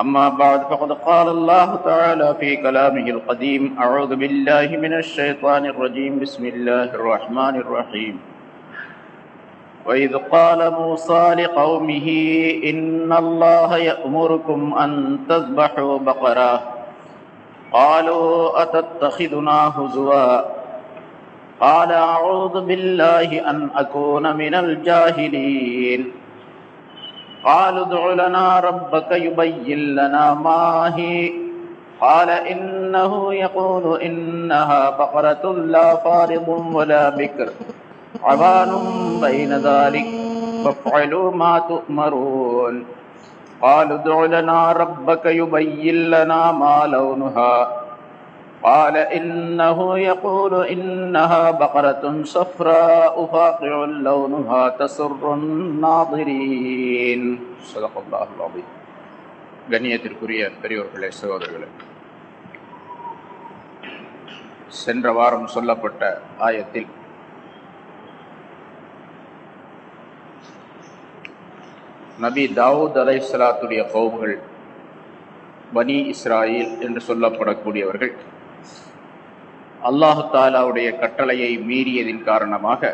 أما بعد فقد قال الله تعالى في كلامه القديم أعوذ بالله من الشيطان الرجيم بسم الله الرحمن الرحيم. وإذ قال موسى لقومه إن الله يأمركم أن تذبحوا بقرة. قالوا أتتخذنا هزوا؟ قال أعوذ بالله أن أكون من الجاهلين. قالوا ادع لنا ربك يبين لنا ما هي. قال إنه يقول إنها بقرة لا فارض ولا بكر. عوان بين ذلك. فافعلوا ما تؤمرون. قالوا ادع لنا ربك يبين لنا ما لونها. قال إنه يقول إنها بقرة صفراء فاقع لونها تسر الناظرين صدق الله العظيم கண்ணியத்திற்குரிய பெரியோர்களே சகோதரர்களே சென்ற வாரம் சொல்லப்பட்ட ஆயத்தில் நபி தாவூத் அலை சலாத்துடைய கவுகள் பனி இஸ்ராயில் என்று சொல்லப்படக்கூடியவர்கள் அல்லாஹு தாலாவுடைய கட்டளையை மீறியதின் காரணமாக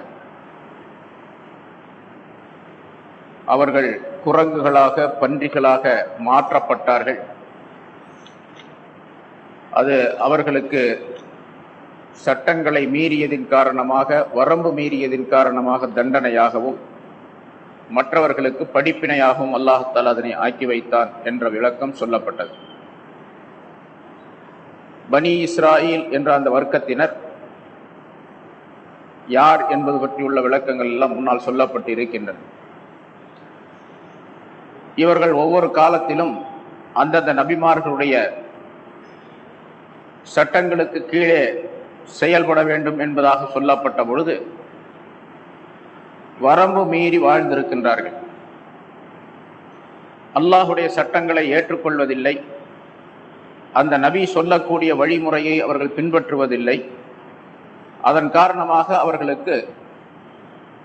அவர்கள் குரங்குகளாக பன்றிகளாக மாற்றப்பட்டார்கள். அது அவர்களுக்கு சட்டங்களை மீறியதின் காரணமாக வரம்பு மீறியதின் காரணமாக தண்டனையாகவும் மற்றவர்களுக்கு படிப்பினையாகவும் அல்லாஹத்தால் அதனை ஆக்கி வைத்தான் என்ற விளக்கம் சொல்லப்பட்டது. பனி இஸ்ராயில் என்ற அந்த வர்க்கத்தினர் யார் என்பது பற்றியுள்ள விளக்கங்கள் எல்லாம் முன்னால் சொல்லப்பட்டு இருக்கின்றன இவர்கள் ஒவ்வொரு காலத்திலும் அந்தந்த நபிமார்களுடைய சட்டங்களுக்கு கீழே செயல்பட வேண்டும் என்பதாக சொல்லப்பட்ட பொழுது வரம்பு மீறி வாழ்ந்திருக்கின்றார்கள். அல்லாஹுடைய சட்டங்களை ஏற்றுக்கொள்வதில்லை. அந்த நபி சொல்லக்கூடிய வழிமுறையை அவர்கள் பின்பற்றுவதில்லை. அதன் காரணமாக அவர்களுக்கு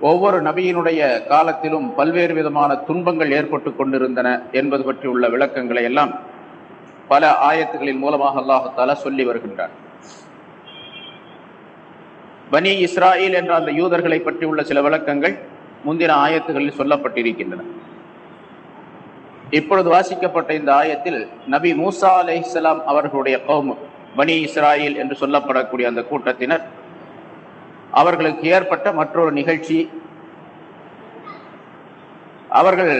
ஒவ்வொரு நபியினுடைய காலத்திலும் பல்வேறு விதமான துன்பங்கள் ஏற்பட்டு கொண்டிருந்தன என்பது பற்றி உள்ள விளக்கங்களை எல்லாம் பல ஆயத்துகளின் மூலமாக அல்லாஹால சொல்லி வருகின்றார் பனி இஸ்ராயில் என்ற அந்த யூதர்களை பற்றி உள்ள சில விளக்கங்கள் முந்தின ஆயத்துகளில் சொல்லப்பட்டிருக்கின்றன. இப்பொழுது வாசிக்கப்பட்ட இந்த ஆயத்தில் நபி மூசா அலை இஸ்லாம் அவர்களுடைய கௌம் பனி இஸ்ராயில் என்று சொல்லப்படக்கூடிய அந்த கூட்டத்தினர் அவர்களுக்கு ஏற்பட்ட மற்றொரு நிகழ்ச்சி அவர்கள்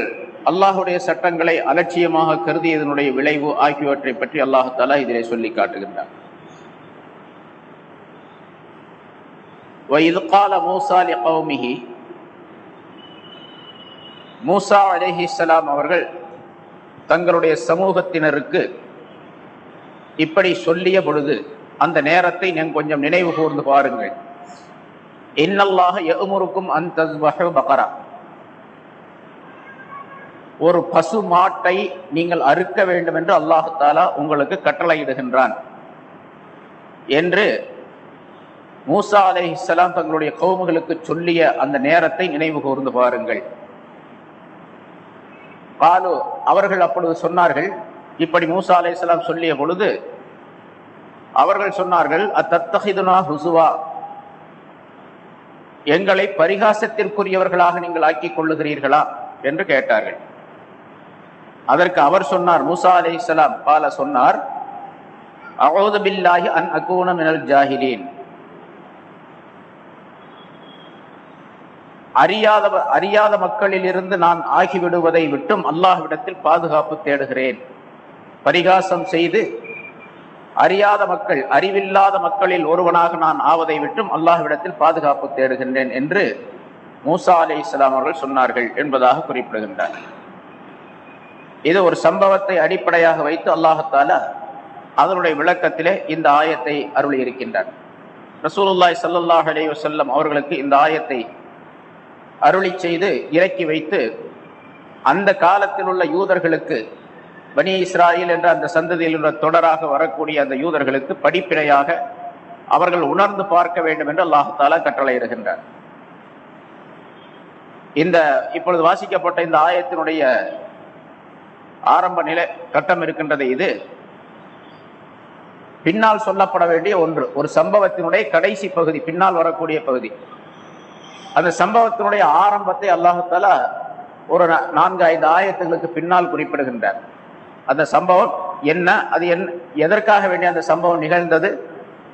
அல்லாஹுடைய சட்டங்களை அலட்சியமாக கருதியதனுடைய விளைவு ஆகியவற்றை பற்றி அல்லாஹு தாலா இதிலே சொல்லி காட்டுகின்றார் وَإِذْ قَالَ مُوسَى لِقَوْمِهِ மூசா அலேஹி சலாம் அவர்கள் தங்களுடைய சமூகத்தினருக்கு இப்படி சொல்லிய பொழுது அந்த நேரத்தை நீங்கள் கொஞ்சம் நினைவு கூர்ந்து பாருங்கள். இன்னல்லாக எமுருக்கும் அந்த பகரா. ஒரு பசு மாட்டை நீங்கள் அறுக்க வேண்டும் என்று அல்லாஹாலா உங்களுக்கு கட்டளையிடுகின்றான். என்று மூசா அலை இஸ்லாம் தங்களுடைய கவுமுகளுக்கு சொல்லிய அந்த நேரத்தை நினைவு கூர்ந்து பாருங்கள். பாலு அவர்கள் அப்பொழுது சொன்னார்கள் இப்படி மூசா அலையாம் சொல்லிய பொழுது அவர்கள் சொன்னார்கள் அத்தத்தகிதுனா ஹுசுவா? எங்களை பரிகாசத்திற்குரியவர்களாக நீங்கள் ஆக்கிக் கொள்ளுகிறீர்களா? என்று கேட்டார்கள். அதற்கு அவர் சொன்னார் மூசா அலை இஸ்லாம் பால சொன்னார் அகோதபில்லாஹி அன் அகூன மினல் ஜாஹிலீன். அறியாத அறியாத மக்களில் இருந்து நான் ஆகிவிடுவதை விட்டும் அல்லாஹ்விடத்தில் பாதுகாப்பு தேடுகிறேன். பரிகாசம் செய்து அறியாத மக்கள் அறிவில்லாத மக்களில் ஒருவனாக நான் ஆவதை விட்டும் அல்லாஹ்விடத்தில் பாதுகாப்பு தேடுகின்றேன் என்று மூசா அலி இஸ்லாம் அவர்கள் சொன்னார்கள் என்பதாக குறிப்பிடுகின்றார். இது ஒரு சம்பவத்தை அடிப்படையாக வைத்து அல்லாஹத்தால அதனுடைய விளக்கத்திலே இந்த ஆயத்தை அருளி இருக்கின்றார் ரசூலுல்லாய் சல்லாஹ் அலி வசல்லம் அவர்களுக்கு இந்த ஆயத்தை அருளி செய்து இறக்கி வைத்து அந்த காலத்தில் உள்ள யூதர்களுக்கு பனி இஸ்ராயில் என்ற அந்த சந்ததியில் உள்ள தொடராக வரக்கூடிய அந்த யூதர்களுக்கு படிப்பினையாக அவர்கள் உணர்ந்து பார்க்க வேண்டும் என்று அல்லாஹாலா கட்டளையிடுகின்றார் இந்த இப்பொழுது வாசிக்கப்பட்ட இந்த ஆயத்தினுடைய ஆரம்ப நிலை கட்டம் இருக்கின்றது இது. பின்னால் சொல்லப்பட வேண்டிய ஒன்று ஒரு சம்பவத்தினுடைய கடைசி பகுதி பின்னால் வரக்கூடிய பகுதி. அந்த சம்பவத்தினுடைய ஆரம்பத்தை அல்லாஹால ஒரு நான்கு ஐந்து ஆயத்துகளுக்கு பின்னால் குறிப்பிடுகின்றார். அந்த சம்பவம் என்ன அது என் எதற்காக வேண்டிய அந்த சம்பவம் நிகழ்ந்தது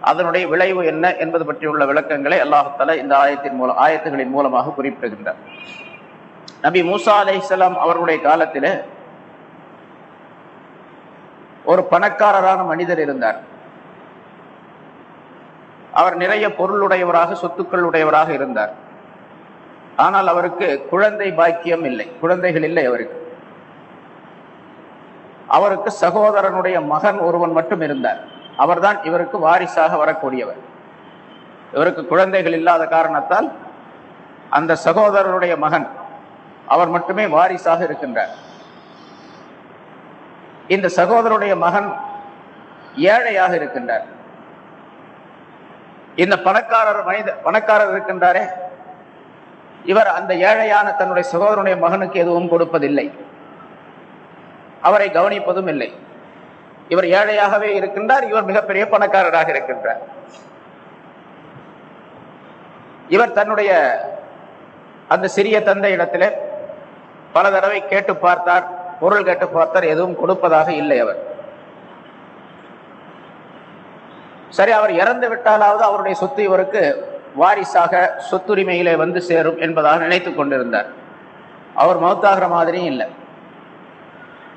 அதனுடைய விளைவு என்ன என்பது பற்றியுள்ள விளக்கங்களை அல்லாஹால இந்த ஆயத்தின் மூலம் ஆயத்துகளின் மூலமாக குறிப்பிடுகின்றார். நபி மூசா அலை இஸ்லாம் அவர்களுடைய காலத்தில் ஒரு பணக்காரரான மனிதர் இருந்தார். அவர் நிறைய பொருளுடையவராக சொத்துக்கள் உடையவராக இருந்தார். ஆனால் அவருக்கு குழந்தை பாக்கியம் இல்லை. குழந்தைகள் இல்லை அவருக்கு. அவருக்கு சகோதரனுடைய மகன் ஒருவன் மட்டும் இருந்தார். அவர்தான் இவருக்கு வாரிசாக வரக்கூடியவர். இவருக்கு குழந்தைகள் இல்லாத காரணத்தால் அந்த சகோதரனுடைய மகன் அவர் மட்டுமே வாரிசாக இருக்கின்றார். இந்த சகோதரனுடைய மகன் ஏழையாக இருக்கின்றார். இந்த பணக்காரர் மனித பணக்காரர் இருக்கின்றாரே. இவர் அந்த ஏழையான தன்னுடைய சகோதரனுடைய மகனுக்கு எதுவும் கொடுப்பதில்லை. அவரை கவனிப்பதும் இல்லை. இவர் ஏழையாகவே இருக்கின்றார் இவர் மிகப்பெரிய பணக்காரராக இருக்கின்றார். இவர் தன்னுடைய அந்த சிறிய தந்தை இடத்துல பல தடவை கேட்டு பார்த்தார் பொருள் கேட்டு பார்த்தார் எதுவும் கொடுப்பதாக இல்லை அவர். சரி அவர் இறந்து விட்டாலாவது அவருடைய சொத்து இவருக்கு வாரிசாக சொத்துரிமையிலே வந்து சேரும் என்பதாக நினைத்து கொண்டிருந்தார். அவர் மௌத்தாகிற மாதிரியும் இல்லை.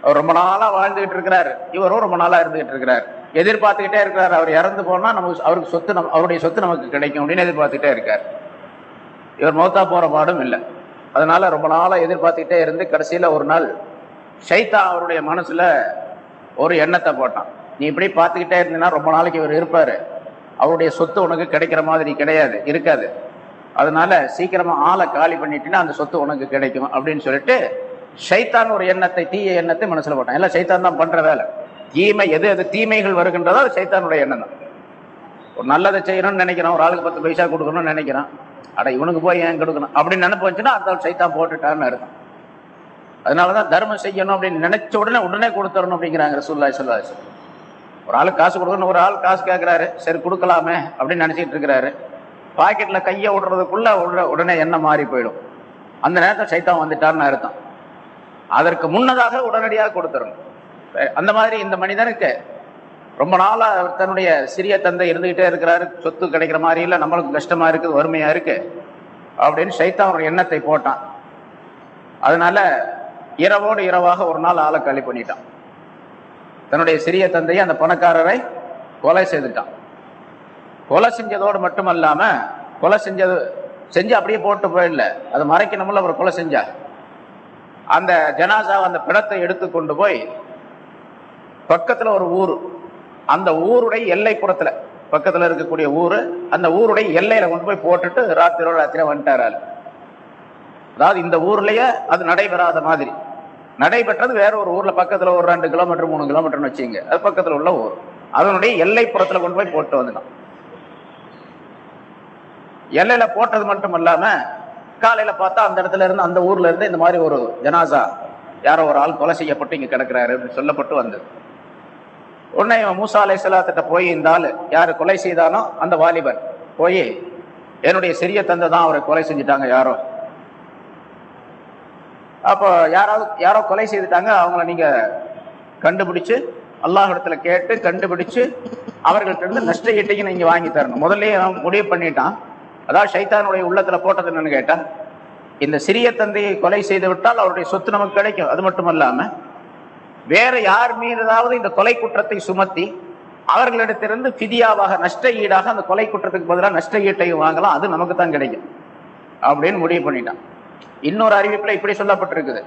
அவர் ரொம்ப நாளாக வாழ்ந்துகிட்டு இருக்கிறார். இவரும் ரொம்ப நாளாக இருந்துகிட்டு இருக்கிறார். எதிர்பார்த்துக்கிட்டே இருக்கிறார். அவர் இறந்து போனால் நமக்கு அவருக்கு சொத்து நம் அவருடைய சொத்து நமக்கு கிடைக்கும் அப்படின்னு எதிர்பார்த்துக்கிட்டே இருக்கார். இவர் மௌத்தா போகிற பாடும் இல்லை. அதனால் ரொம்ப நாளாக எதிர்பார்த்துக்கிட்டே இருந்து கடைசியில் ஒரு நாள் சைத்தா அவருடைய மனசில் ஒரு எண்ணத்தை போட்டான். நீ இப்படி பார்த்துக்கிட்டே இருந்தீங்கன்னா ரொம்ப நாளைக்கு இவர் இருப்பார். அவருடைய சொத்து உனக்கு கிடைக்கிற மாதிரி கிடையாது இருக்காது. அதனால சீக்கிரமா ஆளை காலி பண்ணிட்டீங்கன்னா அந்த சொத்து உனக்கு கிடைக்கும் அப்படின்னு சொல்லிட்டு சைத்தான் ஒரு எண்ணத்தை தீய எண்ணத்தை மனசுல போட்டான். எல்லாம் சைத்தான் தான் பண்ற வேலை. தீமை எது எது தீமைகள் வருகின்றதோ அது சைத்தானுடைய எண்ணம் தான். ஒரு நல்லதை செய்யணும்னு நினைக்கிறான் ஒரு ஆளுக்கு பத்து பைசா கொடுக்கணும்னு நினைக்கிறான். அட இவனுக்கு போய் ஏன் கொடுக்கணும்? அப்படின்னு நினைப்பு வந்துச்சுன்னா அந்த சைத்தான் போட்டுட்டான்னு இருக்கும் அதனாலதான் தர்மம் செய்யணும் அப்படின்னு நினைச்ச உடனே உடனே கொடுத்துடணும் அப்படிங்கிறாங்க ரசூல்லா சொல்லாச்சு ஒரு ஆள் காசு கொடுக்கணும் ஒரு ஆள் காசு கேட்கிறாரு சரி கொடுக்கலாமே அப்படின்னு நினச்சிட்டு இருக்கிறாரு. பாக்கெட்டில் கையை விடுறதுக்குள்ள உடனே எண்ணம் மாறி போயிடும். அந்த நேரத்தில் சைத்தான் வந்துட்டார்னு அர்த்தம். அதற்கு முன்னதாக உடனடியாக கொடுத்துடணும் அந்த மாதிரி இந்த மனிதனுக்கு ரொம்ப நாளாக தன்னுடைய சிறிய தந்தை இருந்துகிட்டே இருக்கிறாரு. சொத்து கிடைக்கிற மாதிரி இல்லை நம்மளுக்கு கஷ்டமாக இருக்குது வறுமையாக இருக்கு அப்படின்னு சைத்தான் ஒரு எண்ணத்தை போட்டான். அதனால் இரவோடு இரவாக ஒரு நாள் ஆளை களி பண்ணிட்டான். தன்னுடைய சிறிய தந்தையை அந்த பணக்காரரை கொலை செய்துட்டான். கொலை செஞ்சதோடு மட்டும் மட்டுமல்லாம கொலை செஞ்சது செஞ்சு அப்படியே போட்டு போயிடல. அதை மறைக்கணும்ல அவர் கொலை செஞ்சார் அந்த ஜனாசா அந்த பிணத்தை எடுத்து கொண்டு போய் பக்கத்தில் ஒரு ஊர். அந்த ஊருடைய எல்லைப்புறத்தில் பக்கத்தில் இருக்கக்கூடிய ஊர் அந்த ஊருடைய எல்லையில் கொண்டு போய் போட்டுட்டு ராத்திரோட ராத்திரி வந்துட்டாரால் அதாவது இந்த ஊர்லேயே அது நடைபெறாத மாதிரி. நடைபெற்றது வேற ஒரு ஊர்ல பக்கத்துல ஒரு ரெண்டு கிலோமீட்டர் மூணு கிலோமீட்டர்னு வச்சுங்க அது பக்கத்துல உள்ள ஊர். அதனுடைய எல்லைப்புறத்துல கொண்டு போய் போட்டு வந்துடும் எல்லையில போட்டது மட்டும் இல்லாம காலையில பார்த்தா அந்த இடத்துல இருந்து அந்த ஊர்ல இருந்து இந்த மாதிரி ஒரு ஜனாசா யாரோ ஒரு ஆள் கொலை செய்யப்பட்டு இங்க கிடக்குறாரு அப்படின்னு சொல்லப்பட்டு வந்தது. உடனே இவன் மூசா அலை சலாத்திட்ட போய் இந்த ஆள் யாரு கொலை செய்தானோ அந்த வாலிபன் போய் என்னுடைய சிறிய தந்தை தான் அவரை கொலை செஞ்சுட்டாங்க யாரோ. அப்போ யாராவது யாரோ கொலை செய்துட்டாங்க அவங்கள நீங்கள் கண்டுபிடிச்சு அல்லாஹ் கேட்டு கண்டுபிடிச்சு அவர்கள்ட்ட இருந்து நஷ்ட ஈட்டையும் நீங்கள் வாங்கி தரணும். முதல்லையே அவன் முடிவு பண்ணிட்டான். அதாவது சைத்தானுடைய உள்ளத்தில் போட்டது என்னன்னு கேட்டா இந்த சிறிய தந்தையை கொலை செய்து விட்டால் அவருடைய சொத்து நமக்கு கிடைக்கும். அது மட்டும் இல்லாமல் வேற யார் மீதாவது இந்த கொலை குற்றத்தை சுமத்தி அவர்களிடத்திலிருந்து பிதியாவாக நஷ்ட ஈடாக அந்த கொலை குற்றத்துக்கு பதிலாக நஷ்ட ஈட்டையும் வாங்கலாம். அது நமக்கு தான் கிடைக்கும். அப்படின்னு முடிவு பண்ணிட்டான். இன்னொரு அறிவிப்புல இப்படி சொல்லப்பட்டிருக்குது.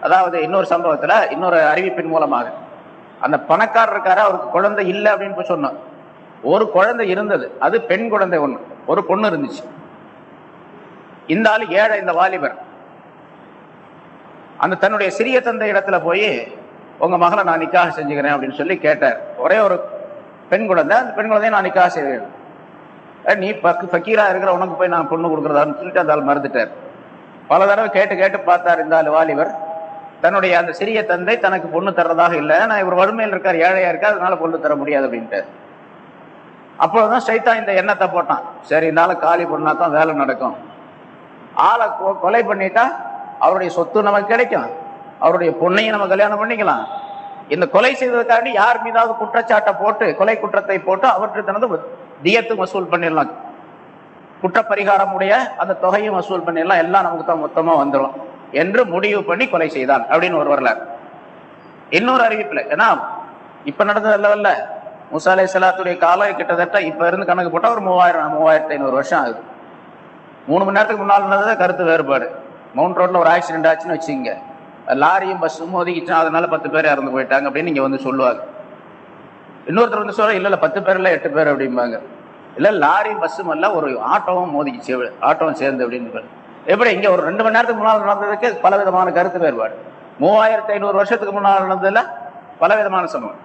அதாவது இன்னொரு சம்பவத்துல இன்னொரு அறிவிப்பின் மூலமாக. அந்த பணக்காரர் இருக்காரு அவருக்கு குழந்தை இல்லை அப்படின்னு போய் சொன்னோம் ஒரு குழந்தை இருந்தது அது பெண் குழந்தை ஒண்ணு ஒரு பொண்ணு இருந்துச்சு. இந்த ஆளு ஏழை இந்த வாலிபர். அந்த தன்னுடைய சிறிய தந்தை இடத்துல போய் உங்க மகளை நான் நிக்காக செஞ்சுக்கிறேன் அப்படின்னு சொல்லி கேட்டார். ஒரே ஒரு பெண் குழந்தை அந்த பெண் குழந்தைய நான் நிக்காக செய்வேன். நீ பக்கு ஃபக்கீரா இருக்கிற உனக்கு போய் நான் பொண்ணு கொடுக்குறதான்னு சொல்லிட்டு அந்த ஆள் மறந்துட்டார். பல தடவை கேட்டு கேட்டு பார்த்தார் இந்த வாலிபர். தன்னுடைய அந்த சிறிய தந்தை தனக்கு பொண்ணு தர்றதாக இல்லை. நான் இவர் வறுமையில் இருக்கார் ஏழையா இருக்கார் அதனால பொண்ணு தர முடியாது அப்படின்ட்டு அப்போதான் சைத்தா இந்த எண்ணத்தை போட்டான். சரி இருந்தாலும் காலி பண்ணா தான் வேலை நடக்கும். ஆளை கொ- கொலை பண்ணிட்டா அவருடைய சொத்து நமக்கு கிடைக்கும். அவருடைய பொண்ணையும் நம்ம கல்யாணம் பண்ணிக்கலாம். இந்த கொலை செய்ததுக்காண்டி யார் மீதாவது குற்றச்சாட்டை போட்டு கொலை குற்றத்தை போட்டு அவற்றை தனது தியத்து வசூல் பண்ணிடலாம். குற்றப்பரிகாரம் உடைய அந்த தொகையும் வசூல் பண்ணிடலாம் எல்லாம் நமக்கு தான் மொத்தமா வந்துடும் என்று முடிவு பண்ணி கொலை செய்தான் அப்படின்னு ஒரு வரலாறு. இன்னொரு அறிவிப்புல ஏன்னா இப்ப நடந்தது இல்ல முசா அலை சலாத்துடைய காலம் கிட்டத்தட்ட இப்ப இருந்து கணக்கு போட்டால் ஒரு மூவாயிரம் மூவாயிரத்தி ஐநூறு வருஷம் ஆகுது. மூணு மணி நேரத்துக்கு முன்னால் இருந்தது கருத்து வேறுபாடு. மவுண்ட் ரோட்ல ஒரு ஆக்சிடென்ட் ஆச்சுன்னு வச்சுங்க லாரியும் பஸ்ஸும் ஒதுக்கிச்சுன்னா அதனால பத்து பேர் இறந்து போயிட்டாங்க அப்படின்னு நீங்க வந்து சொல்லுவாங்க. இன்னொருத்தர் வந்து சொல்ல இல்ல இல்ல பத்து பேர் இல்ல எட்டு பேர் அப்படிம்பாங்க. இல்லை லாரி பஸ்ஸும் அல்ல ஒரு ஆட்டோவும் மோதிக்கிச்சு ஆட்டோவும் சேர்ந்து அப்படின்னு எப்படி? இங்கே ஒரு ரெண்டு மணி நேரத்துக்கு முன்னால் நடந்ததுக்கு பல விதமான கருத்து வேறுபாடு. மூவாயிரத்தி ஐநூறு வருஷத்துக்கு முன்னால் நடந்ததில் பல விதமான சமூகம்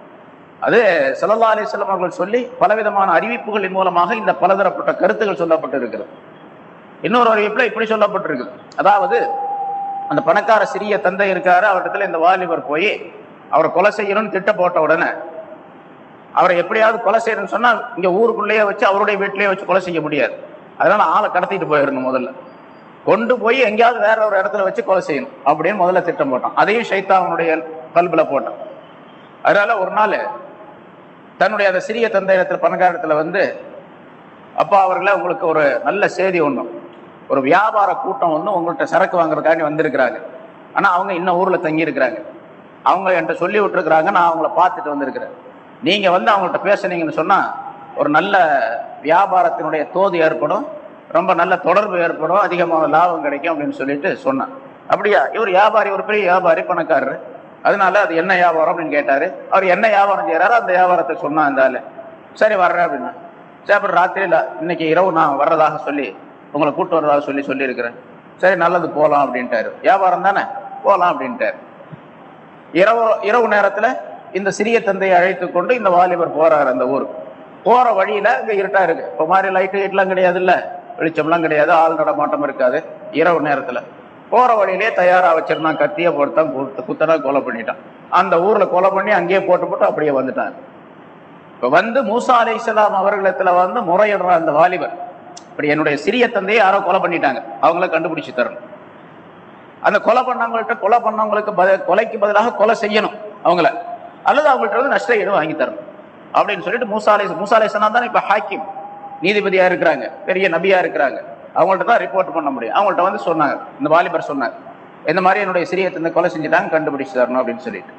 அது சல்லா அலைஹி வஸல்லம் அவர்கள் சொல்லி பலவிதமான அறிவிப்புகளின் மூலமாக இந்த பலதரப்பட்ட கருத்துகள் சொல்லப்பட்டிருக்கிறது. இன்னொரு அறிவிப்பில் இப்படி சொல்லப்பட்டிருக்கு அதாவது அந்த பணக்கார சிறிய தந்தை இருக்காரு அவரிடத்துல இந்த வாலிபர் போய் அவரை கொலை செய்யணும்னு திட்ட போட்ட உடனே அவரை எப்படியாவது கொலை செய்யணும்னு சொன்னா இங்க ஊருக்குள்ளேயே வச்சு அவருடைய வீட்டிலேயே வச்சு கொலை செய்ய முடியாது. அதனால ஆளை கடத்திட்டு போயிடணும் முதல்ல. கொண்டு போய் எங்கேயாவது வேற ஒரு இடத்துல வச்சு கொலை செய்யணும். அப்படின்னு முதல்ல திட்டம் போட்டான். அதையும் ஷைத்தானுடைய கல்பில் போட்டான். அதனால ஒரு நாள் தன்னுடைய அந்த சிறிய தந்தையிடத்தில் இடத்துல வந்து அப்பா அவர்களை உங்களுக்கு ஒரு நல்ல செய்தி ஒன்றும் ஒரு வியாபார கூட்டம் ஒன்று உங்கள்கிட்ட சரக்கு வாங்குறதுக்காண்டி வந்திருக்கிறாங்க. ஆனால் அவங்க இன்னும் ஊரில் தங்கியிருக்கிறாங்க. அவங்க என்கிட்ட சொல்லி விட்டுருக்குறாங்க. நான் அவங்கள பார்த்துட்டு வந்திருக்கிறேன். நீங்கள் வந்து அவங்கள்ட்ட பேசுனீங்கன்னு சொன்னால் ஒரு நல்ல வியாபாரத்தினுடைய தோது ஏற்படும் ரொம்ப நல்ல தொடர்பு ஏற்படும் அதிகமான லாபம் கிடைக்கும் அப்படின்னு சொல்லிட்டு சொன்னான். அப்படியா? இவர் வியாபாரி ஒரு பெரிய வியாபாரி பணக்காரர். அதனால அது என்ன வியாபாரம் அப்படின்னு கேட்டார். அவர் என்ன வியாபாரம் செய்கிறாரோ அந்த வியாபாரத்தை சொன்னான் அந்த சரி வர்றேன் அப்படின்னா. சரி அப்புறம் ராத்திரியில் இன்னைக்கு இரவு நான் வர்றதாக சொல்லி உங்களை கூட்டு வர்றதாக சொல்லி சொல்லியிருக்கிறேன். சரி நல்லது போகலாம் அப்படின்ட்டாரு. வியாபாரம் தானே? போகலாம் அப்படின்ட்டாரு. இரவு இரவு நேரத்தில் இந்த சிறிய தந்தையை அழைத்து கொண்டு இந்த வாலிபர் போறாரு அந்த ஊருக்கு போற வழியில இங்க இருட்டா இருக்கு. இப்ப மாதிரி லைட்டு கீட்லாம் கிடையாது இல்ல வெளிச்சம்லாம் கிடையாது. ஆள் நடமாட்டம் இருக்காது. இரவு நேரத்துல. போற வழியிலே தயாரா வச்சிருந்தான். கத்திய போட்டுதான் குத்து- குத்தனா கொலை பண்ணிட்டான். அந்த ஊர்ல கொலை பண்ணி அங்கேயே போட்டு போட்டு அப்படியே வந்துட்டான் இப்ப வந்து மூசா அலைஹிஸ்ஸலாம் அவர்களிடத்துல வந்து முறையிடுற அந்த வாலிபர். இப்படி என்னுடைய சிறிய தந்தையை யாரோ கொலை பண்ணிட்டாங்க. அவங்கள கண்டுபிடிச்சு தரணும். அந்த கொலை பண்ணவங்கள்ட்ட கொலை பண்ணவங்களுக்கு பத- கொலைக்கு பதிலாக கொலை செய்யணும் அவங்கள. அல்லது அவங்கள்ட்ட வந்து நஷ்ட ஈடு வாங்கி தரணும் அப்படின்னு சொல்லிட்டு மூசாலை மூசாலை தானே இப்போ ஹாக்கிம் நீதிபதியாக இருக்கிறாங்க பெரிய நபியாக இருக்கிறாங்க. அவங்கள்ட்ட தான் ரிப்போர்ட் பண்ண முடியும். அவங்கள்ட்ட வந்து சொன்னாங்க இந்த வாலிபர் சொன்னாங்க இந்த மாதிரி என்னுடைய சிறிய தந்தை கொலை செஞ்சுட்டாங்க கண்டுபிடிச்சு தரணும் அப்படின்னு சொல்லிட்டு.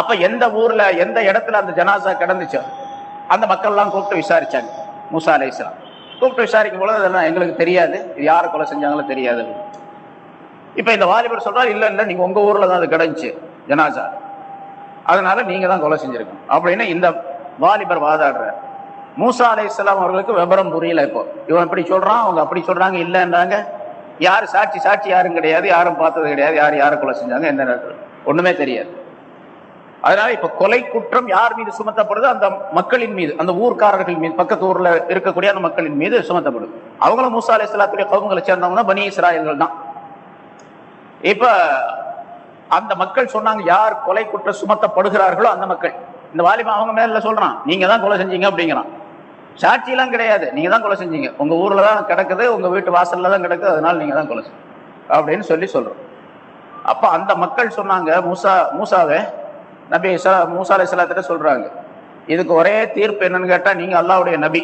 அப்ப எந்த ஊர்ல எந்த இடத்துல அந்த ஜனாசா கிடந்துச்சோ அந்த மக்கள்லாம் கூப்பிட்டு விசாரிச்சாங்க மூசா அலைஹிஸ்ஸலாம் கூப்பிட்டு விசாரிக்கும் பொழுது அதெல்லாம் எங்களுக்கு தெரியாது இது யாரை கொலை செஞ்சாங்களோ தெரியாது. இப்ப இந்த வாலிபர் சொல்றாரு இல்லை இல்லை நீங்க உங்க ஊர்ல தான் அது கிடந்துச்சு ஜனாசா. அதனால நீங்க தான் கொலை செஞ்சிருக்கணும். அப்படின்னு இந்த வாலிபர் வாதாடுறார். மூசா அலைஹிஸ்ஸலாம் அவர்களுக்கு விவரம் புரியல இப்போ. இவன் இப்படி சொல்றான் அவங்க அப்படி சொல்றாங்க இல்லைன்றாங்க. யார் சாட்சி சாட்சி யாரும் கிடையாது யாரும் பார்த்தது கிடையாது யார் யாரை கொலை செஞ்சாங்க என்ன ஒண்ணுமே தெரியாது. அதனால இப்ப கொலை குற்றம் யார் மீது சுமத்தப்படுது அந்த மக்களின் மீது அந்த ஊர்க்காரர்கள் மீது பக்கத்து ஊர்ல இருக்கக்கூடிய அந்த மக்களின் மீது சுமத்தப்படுது. அவங்களும் மூசா அலை இஸ்லாத்துடைய கவுங்களை சேர்ந்தவங்க தான் பனி இஸ்ராயல்கள் தான் இப்ப அந்த மக்கள் சொன்னாங்க யார் கொலை குற்றம் சுமத்தப்படுகிறார்களோ அந்த மக்கள். இந்த வாலிபன் அவங்க மேல சொல்றான் நீங்க தான் கொலை செஞ்சீங்க அப்படிங்கிறான். சாட்சியெல்லாம் கிடையாது நீங்க தான் கொலை செஞ்சீங்க. உங்க ஊர்ல தான் கிடக்குது உங்க வீட்டு வாசல்ல தான் கிடக்குது அதனால நீங்க தான் கொலை அப்படின்னு சொல்லி சொல்றோம். அப்ப அந்த மக்கள் சொன்னாங்க மூசா மூசாவே நபி இஸ்லா மூசா அலை சலாத்திட்ட சொல்றாங்க இதுக்கு ஒரே தீர்ப்பு என்னன்னு கேட்டா நீங்க அல்லாஹ்வுடைய நபி.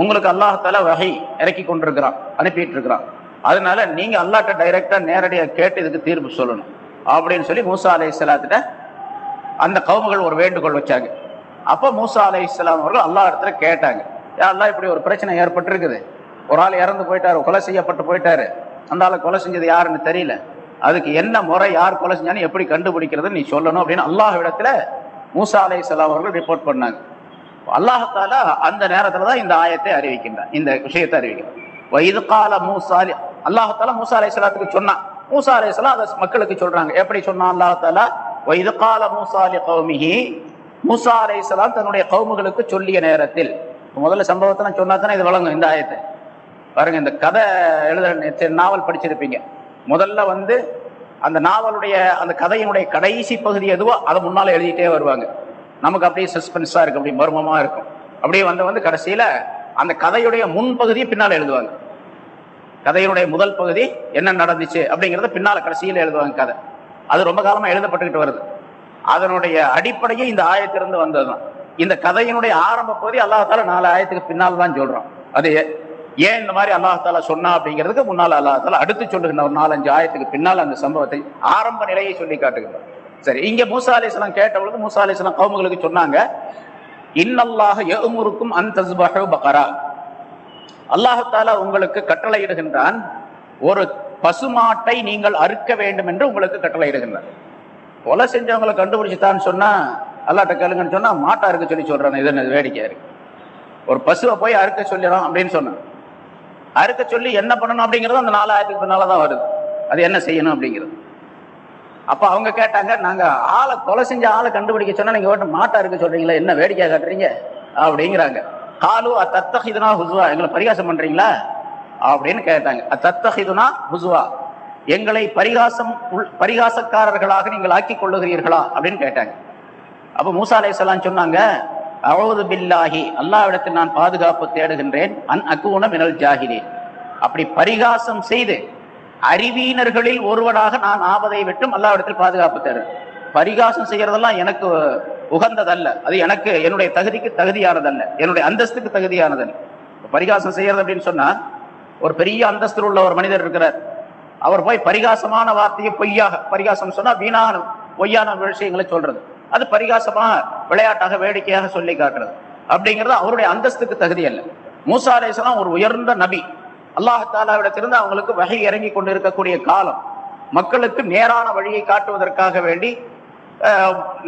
உங்களுக்கு அல்லாஹால வகை இறக்கி கொண்டிருக்கிறான் அனுப்பிட்டு இருக்கிறான். அதனால நீங்க அல்லாட்ட டைரக்டா நேரடியாக கேட்டு இதுக்கு தீர்ப்பு சொல்லணும். அப்படின்னு சொல்லி மூசா அலை இஸ்லாத்திட்ட அந்த கவுமுகள் ஒரு வேண்டுகோள் வச்சாங்க. அப்போ மூசா அலை இஸ்லாம் அவர்கள் அல்லா இடத்துல கேட்டாங்க. யா அல்லாஹ் இப்படி ஒரு பிரச்சனை ஏற்பட்டிருக்குது. ஒரு ஆள் இறந்து போயிட்டாரு கொலை செய்யப்பட்டு போயிட்டாரு. அந்த ஆளை கொலை செஞ்சது யாருன்னு தெரியல. அதுக்கு என்ன முறை யார் கொலை செஞ்சாலும் எப்படி கண்டுபிடிக்கிறது நீ சொல்லணும் அப்படின்னு அல்லாஹ்விடத்துல மூசா அலை அவர்கள் ரிப்போர்ட் பண்ணாங்க. அல்லாஹால அந்த நேரத்துல தான் இந்த ஆயத்தை அறிவிக்கின்றான் இந்த விஷயத்தை அறிவிக்கிறான் வயது கால மூசா அல்லாஹால மூசா அலை இஸ்லாத்துக்கு சொன்னான். மூசா அலை அதை மக்களுக்கு சொல்றாங்க. எப்படி சொன்னான்? அல்லாஹால வயது கால மூசா அலி கௌமிஹி. மூசா அலை தன்னுடைய கவுமுகளுக்கு சொல்லிய நேரத்தில் முதல்ல சம்பவத்தை நான் சொன்னா தானே இது வழங்கும் இந்த ஆயத்தை. பாருங்க இந்த கதை எழுத நாவல் படிச்சிருப்பீங்க. முதல்ல வந்து அந்த நாவலுடைய அந்த கதையினுடைய கடைசி பகுதி எதுவோ அதை முன்னால் எழுதிட்டே வருவாங்க. நமக்கு அப்படியே சஸ்பென்ஸாக இருக்கு அப்படியே மர்மமாக இருக்கும். அப்படியே வந்து வந்து கடைசியில் அந்த கதையுடைய முன்பகுதியை பின்னால் எழுதுவாங்க. கதையினுடைய முதல் பகுதி என்ன நடந்துச்சு அப்படிங்கிறத பின்னால கடைசியில் எழுதுவாங்க கதை. அது ரொம்ப காலமா எழுதப்பட்டுக்கிட்டு வருது. அதனுடைய அடிப்படையே இந்த ஆயத்திலிருந்து வந்ததுதான். இந்த கதையினுடைய ஆரம்ப பகுதி அல்லாஹால நாலு ஆயத்துக்கு பின்னால் தான் சொல்றோம் அது ஏன் இந்த மாதிரி அல்லாஹால சொன்னா அப்படிங்கிறதுக்கு முன்னால் அல்லாஹால அடுத்து சொல்லுகின்ற ஒரு நாலஞ்சு ஆயத்துக்கு பின்னால் அந்த சம்பவத்தை ஆரம்ப நிலையை சொல்லி காட்டுகின்றார் சரி இங்க மூசா அலிஸ்லாம் கேட்ட பொழுது மூசா அலிஸ்லாம் கவுமுகளுக்கு சொன்னாங்க இன்னல்லாக எமுருக்கும் அந்த பகரா. அல்லாஹால உங்களுக்கு கட்டளையிடுகின்றான் ஒரு பசுமாட்டை நீங்கள் அறுக்க வேண்டும் என்று உங்களுக்கு கட்டளையிடுகின்றான். கொலை செஞ்சவங்களை கண்டுபிடிச்சுட்டான்னு சொன்னா அல்லாட்ட கேளுங்கன்னு சொன்னா மாட்டா இருக்க சொல்லி சொல்றான் இது வேடிக்கையா இருக்கு? ஒரு பசுவை போய் அறுக்க சொல்லிடலாம் அப்படின்னு சொன்னான். அறுக்க சொல்லி என்ன பண்ணணும் அப்படிங்கிறது அந்த நாலாயிரத்துக்கு பின்னால்தான் வருது. அது என்ன செய்யணும் அப்படிங்கிறது. அப்ப அவங்க கேட்டாங்க நாங்க ஆளை கொலை செஞ்ச ஆளை கண்டுபிடிக்க சொன்னா நீங்க ஓட்ட மாட்டா இருக்க சொல்றீங்களா என்ன வேடிக்கையா காட்டுறீங்க? அப்படிங்கிறாங்க. காலு அத்தத்தஹிதுனா ஹுசுவா எங்களை பரிகாசம் பண்றீங்களா? அப்படின்னு கேட்டாங்க. அத்தத்தஹிதுனா ஹுசுவா எங்களை பரிகாசம் பரிகாசக்காரர்களாக நீங்கள் ஆக்கி கொள்ளுகிறீர்களா? அப்படின்னு கேட்டாங்க. அப்போ மூசா அலைசலாம் சொன்னாங்க அவது பில்லாஹி அல்லாவிடத்தில் நான் பாதுகாப்பு தேடுகின்றேன். அன் அக்குன மினல் ஜாகிரேன் அப்படி பரிகாசம் செய்து அறிவீனர்களில் ஒருவனாக நான் ஆவதை விட்டும் அல்லாவிடத்தில் பாதுகாப்பு தேடுறேன். பரிகாசம் செய்யறதெல்லாம் எனக்கு உகந்ததல்ல. அது எனக்கு என்னுடைய தகுதிக்கு தகுதியானதல்ல. என்னுடைய அந்தஸ்துக்கு தகுதியானதல்ல. பரிகாசம் செய்யறது அப்படின்னு சொன்னா ஒரு பெரிய அந்தஸ்து உள்ள ஒரு மனிதர் இருக்கிறார். அவர் போய் பரிகாசமான வார்த்தையை பொய்யாக பரிகாசம் சொன்னா வீணான பொய்யான விஷயங்களை சொல்றது. அது பரிகாசமாக விளையாட்டாக வேடிக்கையாக சொல்லி காட்டுறது. அப்படிங்கிறது அவருடைய அந்தஸ்துக்கு தகுதி அல்ல. மூசா அலேசலாம் ஒரு உயர்ந்த நபி. அல்லாஹாலாவிடத்திலிருந்து அவங்களுக்கு வகை இறங்கி கொண்டு இருக்கக்கூடிய காலம். மக்களுக்கு நேரான வழியை காட்டுவதற்காக வேண்டி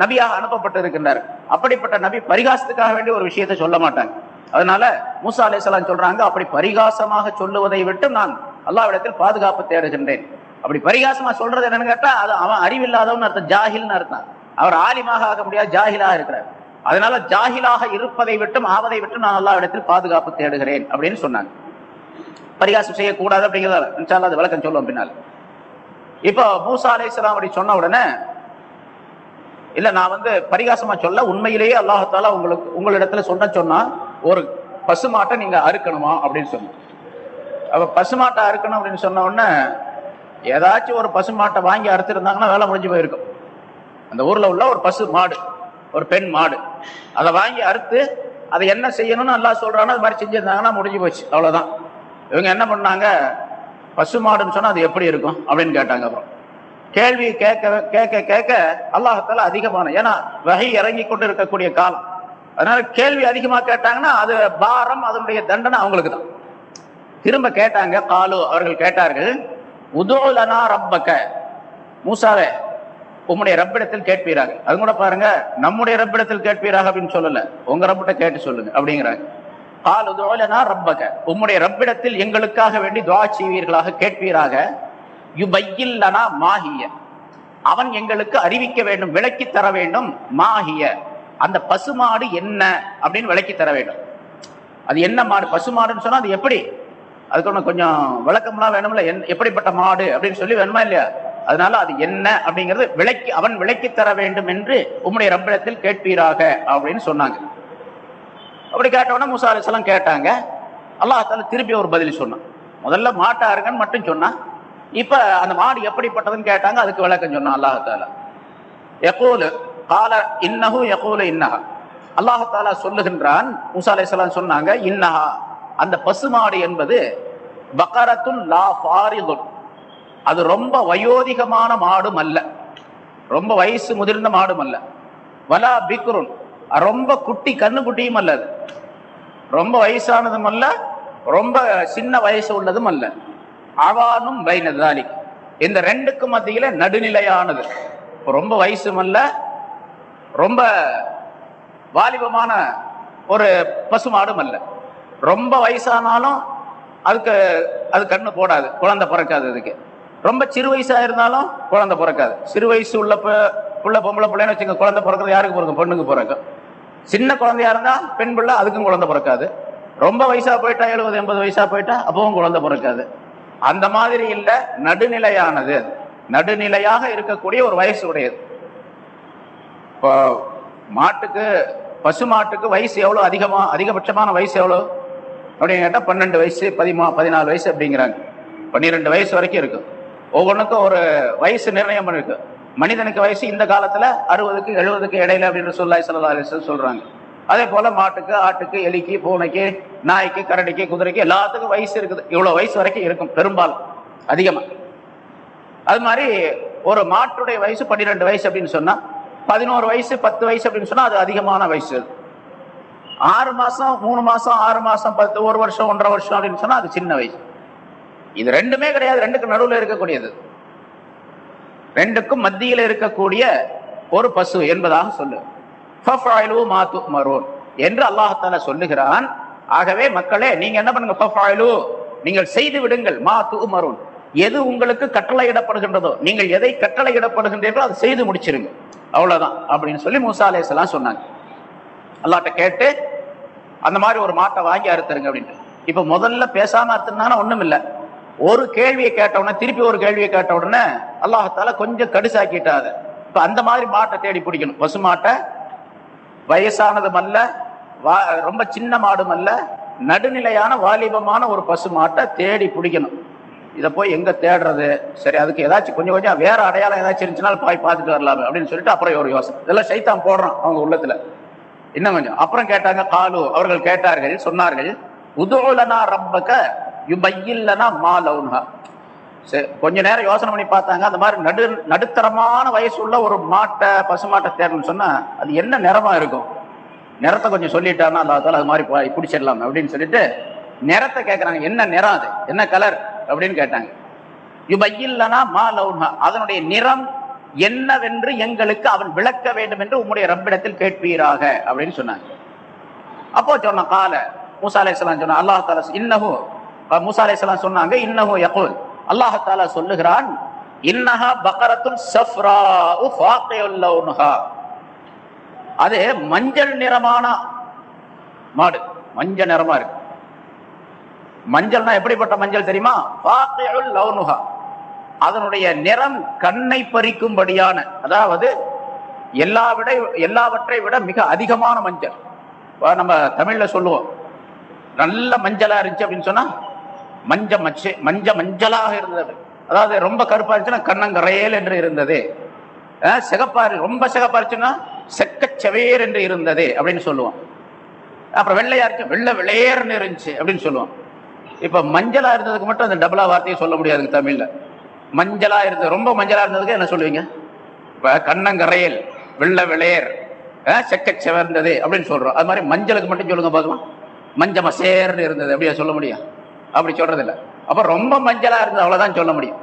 நபியாக அனுப்பப்பட்டு இருக்கின்றார் அப்படிப்பட்ட நபி பரிகாசத்துக்காக வேண்டி ஒரு விஷயத்தை சொல்ல மாட்டாங்க. அதனால மூசா அலிசலாம் சொல்றாங்க அப்படி பரிகாசமாக சொல்லுவதை விட்டு நான் அல்லாவிடத்தில் பாதுகாப்பு தேடுகின்றேன். அப்படி பரிகாசமா சொல்றது என்னன்னு கேட்டா அது அவன் அறிவில்லாதவன் அர்த்தம் ஜாகில்னு அர்த்தம். அவர் ஆலிமாக ஆக முடியாது ஜாகிலாக இருக்கிறார். அதனால ஜாகிலாக இருப்பதை விட்டும் ஆவதை விட்டும் நான் அல்லாவிடத்தில் பாதுகாப்பு தேடுகிறேன் அப்படின்னு சொன்னாங்க. பரிகாசம் செய்யக்கூடாது அப்படிங்கிறத அது விளக்கம் சொல்லுவோம் பின்னால். இப்போ மூசா அலை அப்படி சொன்ன உடனே இல்ல நான் வந்து பரிகாசமா சொல்ல உண்மையிலேயே அல்லாஹால உங்களுக்கு உங்களிடத்துல சொன்ன சொன்னா ஒரு பசுமாட்டை நீங்க அறுக்கணுமா அப்படின்னு சொன்ன அப்ப பசுமாட்டை அறுக்கணும் அப்படின்னு சொன்ன உடனே ஏதாச்சும் ஒரு பசுமாட்டை வாங்கி அறுத்திருந்தாங்கன்னா வேலை முடிஞ்சு போயிருக்கும். அந்த ஊர்ல உள்ள ஒரு பசு மாடு ஒரு பெண் மாடு. அதை வாங்கி அறுத்து அதை என்ன செய்யணும்னு நல்லா சொல்றானோ அது மாதிரி செஞ்சிருந்தாங்கன்னா முடிஞ்சு போச்சு அவ்வளவுதான். இவங்க என்ன பண்ணாங்க? பசு மாடுன்னு சொன்னா அது எப்படி இருக்கும் அப்படின்னு கேட்டாங்க அப்புறம். கேள்வி கேட்க கேட்க கேட்க அல்லாஹத்தால அதிகமான ஏன்னா வகை இறங்கி கொண்டு இருக்கக்கூடிய காலம். அதனால கேள்வி அதிகமா கேட்டாங்கன்னா அது பாரம் அதனுடைய தண்டனை அவங்களுக்கு தான். திரும்ப கேட்டாங்க காலு அவர்கள் கேட்டார்கள் உதோலனா ரப்பக்க. மூசாவே உம்முடைய ரப்பிடத்தில் கேட்பீராக. அது கூட பாருங்க நம்முடைய ரப்பிடத்தில் கேட்பீராக அப்படின்னு சொல்லல. உங்க ரப்பிட்ட கேட்டு சொல்லுங்க அப்படிங்கிறாங்க. கால் உதோலனா ரப்பக உம்முடைய ரப்பிடத்தில் எங்களுக்காக வேண்டி துவா செய்வீர்களாக கேட்பீராக. யுபையில்லனா மாஹிய. அவன் எங்களுக்கு அறிவிக்க வேண்டும் விளக்கி தர வேண்டும் மாஹிய. அந்த பசுமாடு என்ன அப்படின்னு விளக்கி தர வேண்டும். அது என்ன மாடு? பசுமாடுன்னு சொன்னா அது எப்படி? அதுக்கு ஒன்று கொஞ்சம் விளக்கம்லாம் வேணும்ல என் எப்படிப்பட்ட மாடு அப்படின்னு சொல்லி வேணுமா இல்லையா? அதனால அது என்ன அப்படிங்கிறது விளக்கி அவன் விளக்கி தர வேண்டும் என்று உம்முடைய ரப்பிடத்தில் கேட்பீராக அப்படின்னு சொன்னாங்க. அப்படி கேட்டவொடனே முசா அலிஸ்லாம் கேட்டாங்க. அல்லாஹால திருப்பி ஒரு பதில் சொன்னான். முதல்ல மாட்டாருங்கன்னு மட்டும் சொன்னான். இப்ப அந்த மாடு எப்படிப்பட்டதுன்னு கேட்டாங்க அதுக்கு விளக்கம் சொன்னான் அல்லாஹால எகோலு கால இன்னஹு எகோலு இன்னஹா. அல்லாஹாலா சொல்லுகின்றான் முசா சொன்னாங்க இன்னஹா. அந்த பசுமாடு என்பது பக்கரத்துன் லா ஃபாரிதுன். அது ரொம்ப வயோதிகமான மாடும் அல்ல. ரொம்ப வயசு முதிர்ந்த மாடும் அல்ல. வலா பிக்ருன். ரொம்ப குட்டி கண்ணு குட்டியும் அல்ல ரொம்ப வயசானதும் அல்ல ரொம்ப சின்ன வயசு உள்ளதும் அல்ல. அவானும் பைனதாலி இந்த ரெண்டுக்கு மத்தியில நடுநிலையானது. ரொம்ப வயசும் அல்ல ரொம்ப வாலிபமான ஒரு பசுமாடும் அல்ல ரொம்ப வயசானாலும் அதுக்கு அது கண்ணு போடாது குழந்தை பிறக்காது அதுக்கு. ரொம்ப சிறு வயசா இருந்தாலும் குழந்தை பிறக்காது. சிறு வயசு உள்ள உள்ள பொம்பளை பிள்ளைன்னு வச்சுங்க குழந்தை பிறக்கிறது யாருக்கு பிறக்கும்? பொண்ணுக்கு பிறக்கும். சின்ன குழந்தையா இருந்தா பெண் பிள்ளை அதுக்கும் குழந்தை பிறக்காது. ரொம்ப வயசா போயிட்டா எழுபது எண்பது வயசா போயிட்டா அப்பவும் குழந்தை பிறக்காது. அந்த மாதிரி இல்லை நடுநிலையானது. நடுநிலையாக இருக்கக்கூடிய ஒரு வயசு உடையது. இப்போ மாட்டுக்கு பசு மாட்டுக்கு வயசு எவ்வளோ அதிகமாக அதிகபட்சமான வயசு எவ்வளோ அப்படின்னு கேட்டால் பன்னெண்டு வயசு பதிமா பதினாலு வயசு அப்படிங்கிறாங்க. பன்னிரெண்டு வயசு வரைக்கும் இருக்கு. ஒவ்வொன்றுக்கும் ஒரு வயசு நிர்ணயம் பண்ணிருக்கு. மனிதனுக்கு வயசு இந்த காலத்தில் அறுபதுக்கு எழுபதுக்கு இடையில அப்படின்னு சொல்லாய் சொல்லலாம் சொல்கிறாங்க அதே போல மாட்டுக்கு ஆட்டுக்கு எலிக்கு பூனைக்கு நாய்க்கு கரடிக்கு குதிரைக்கு எல்லாத்துக்கும் வயசு இருக்குது. இவ்வளவு வயசு வரைக்கும் இருக்கும் பெரும்பாலும் அதிகமா. அது மாதிரி ஒரு மாட்டுடைய வயசு பன்னிரெண்டு வயசு அப்படின்னு சொன்னா பதினோரு வயசு பத்து வயசு அப்படின்னு சொன்னா அது அதிகமான வயசு. ஆறு மாசம் மூணு மாசம் ஆறு மாசம் பத்து ஒரு வருஷம் ஒன்றரை வருஷம் அப்படின்னு சொன்னா அது சின்ன வயசு. இது ரெண்டுமே கிடையாது ரெண்டுக்கு நடுவில் இருக்கக்கூடியது. ரெண்டுக்கும் மத்தியில் இருக்கக்கூடிய ஒரு பசு என்பதாக சொல்லுவேன். ஃபஃபாயிலு மா என்று அல்லாஹால சொல்லுகிறான். ஆகவே மக்களே நீங்க என்ன பண்ணுங்க? நீங்கள் செய்து விடுங்கள். மா துமரூன் எது உங்களுக்கு கட்டளையிடப்படுகின்றதோ நீங்கள் எதை கட்டளையிடப்படுகின்றீர்களோ அதை செய்து முடிச்சிருங்க. அவ்வளவுதான். அப்படின்னு சொல்லி மூசா அலைஹிஸ்ஸலாம் சொன்னாங்க. அல்லாட்ட கேட்டு அந்த மாதிரி ஒரு மாட்டை வாங்கி அறுத்துருங்க அப்படின்ட்டு. இப்ப முதல்ல பேசாம அறுத்துனானா ஒண்ணும் இல்லை. ஒரு கேள்வியை கேட்ட உடனே திருப்பி ஒரு கேள்வியை கேட்ட உடனே அல்லாஹால கொஞ்சம் கடுசாக்கிட்டாத இப்ப அந்த மாதிரி மாட்டை தேடி பிடிக்கணும். பசு மாட்டை வயசானதும் அல்ல வா- ரொம்ப சின்ன மாடும் அல்ல நடுநிலையான வாலிபமான ஒரு பசு மாட்டை தேடி பிடிக்கணும். இதை போய் எங்க தேடுறது? சரி அதுக்கு ஏதாச்சும் கொஞ்சம் கொஞ்சம் வேற அடையாளம் ஏதாச்சும் இருந்துச்சுன்னா போய் பார்த்துட்டு வரலாமே அப்படின்னு சொல்லிட்டு அப்புறம் ஒரு யோசனை. இதெல்லாம் சைத்தான் போடுறான் அவங்க உள்ளத்துல. இன்னும் கொஞ்சம். அப்புறம் கேட்டாங்க காலு. அவர்கள் கேட்டார்கள் சொன்னார்கள் உதோலனா ரப்பக்க யுபையில்லனா மா லவுன்ஹா. கொஞ்ச நேரம் யோசனை பண்ணி பார்த்தாங்க. அந்த மாதிரி நடு நடுத்தரமான வயசு உள்ள ஒரு மாட்டை பசுமாட்டை தேடணும்னு சொன்னா அது என்ன நிறமா இருக்கும்? நிறத்தை கொஞ்சம் சொல்லிட்டான்னா அல்லாத்தால அது மாதிரி பிடிச்சிடலாம் அப்படின்னு சொல்லிட்டு நிறத்தை கேட்கறாங்க என்ன நிறம் அது? என்ன கலர் அப்படின்னு கேட்டாங்க. யுபையில்லனா மா லவுனா அதனுடைய நிறம் என்னவென்று எங்களுக்கு அவன் விளக்க வேண்டும் என்று உம்முடைய ரப்பிடத்தில் கேட்பீராக அப்படின்னு சொன்னாங்க. அப்போ சொன்ன கால மூசா அலைஹிஸ்ஸலாம் சொன்ன அல்லாஹ் தாலா இன்னஹு மூசா சொன்னாங்க இன்னஹு எப்போது அல்லாஹால சொல்லுகிறான் இன்னஹா பகரத்துன் சஃப்ராஉ ஃபாqiயுல் அது மஞ்சள் நிறமான மாடு மஞ்சள் நிறமா இருக்கு. மஞ்சள்னா எப்படிப்பட்ட மஞ்சள் தெரியுமா? அதனுடைய நிறம் கண்ணை பறிக்கும்படியான அதாவது எல்லா விட எல்லாவற்றை விட மிக அதிகமான மஞ்சள். நம்ம தமிழ்ல சொல்லுவோம் நல்ல மஞ்சளா இருந்துச்சு அப்படின்னு சொன்னா மஞ்ச மச்சே மஞ்ச மஞ்சளாக இருந்தது. அதாவது ரொம்ப கருப்பா இருந்துச்சுன்னா கண்ணங்கரையல் என்று இருந்தது. அஹ் சிகப்பா ரொம்ப சிகப்பா இருந்துச்சுன்னா செக்க செவேர் என்று இருந்தது அப்படின்னு சொல்லுவோம். அப்புறம் வெள்ளையா இருந்துச்சு வெள்ளை விளையர்னு இருந்துச்சு அப்படின்னு சொல்லுவோம். இப்ப மஞ்சளா இருந்ததுக்கு மட்டும் அந்த டபுளா வார்த்தையை சொல்ல முடியாதுங்க தமிழ்ல. மஞ்சளா இருந்தது ரொம்ப மஞ்சளா இருந்ததுக்கு என்ன சொல்லுவீங்க? இப்ப கண்ணங்கரையல் வெள்ளை விளையர் செக்க செவர்ந்தது அப்படின்னு சொல்றோம். அது மாதிரி மஞ்சளுக்கு மட்டும் சொல்லுங்க பார்க்கலாம் மஞ்ச மசேர்னு இருந்தது அப்படியா சொல்ல முடியும்? அப்படி சொல்றது இல்ல அப்ப ரொம்ப மஞ்சளா இருந்தது அவ்வளவுதான் சொல்ல முடியும்.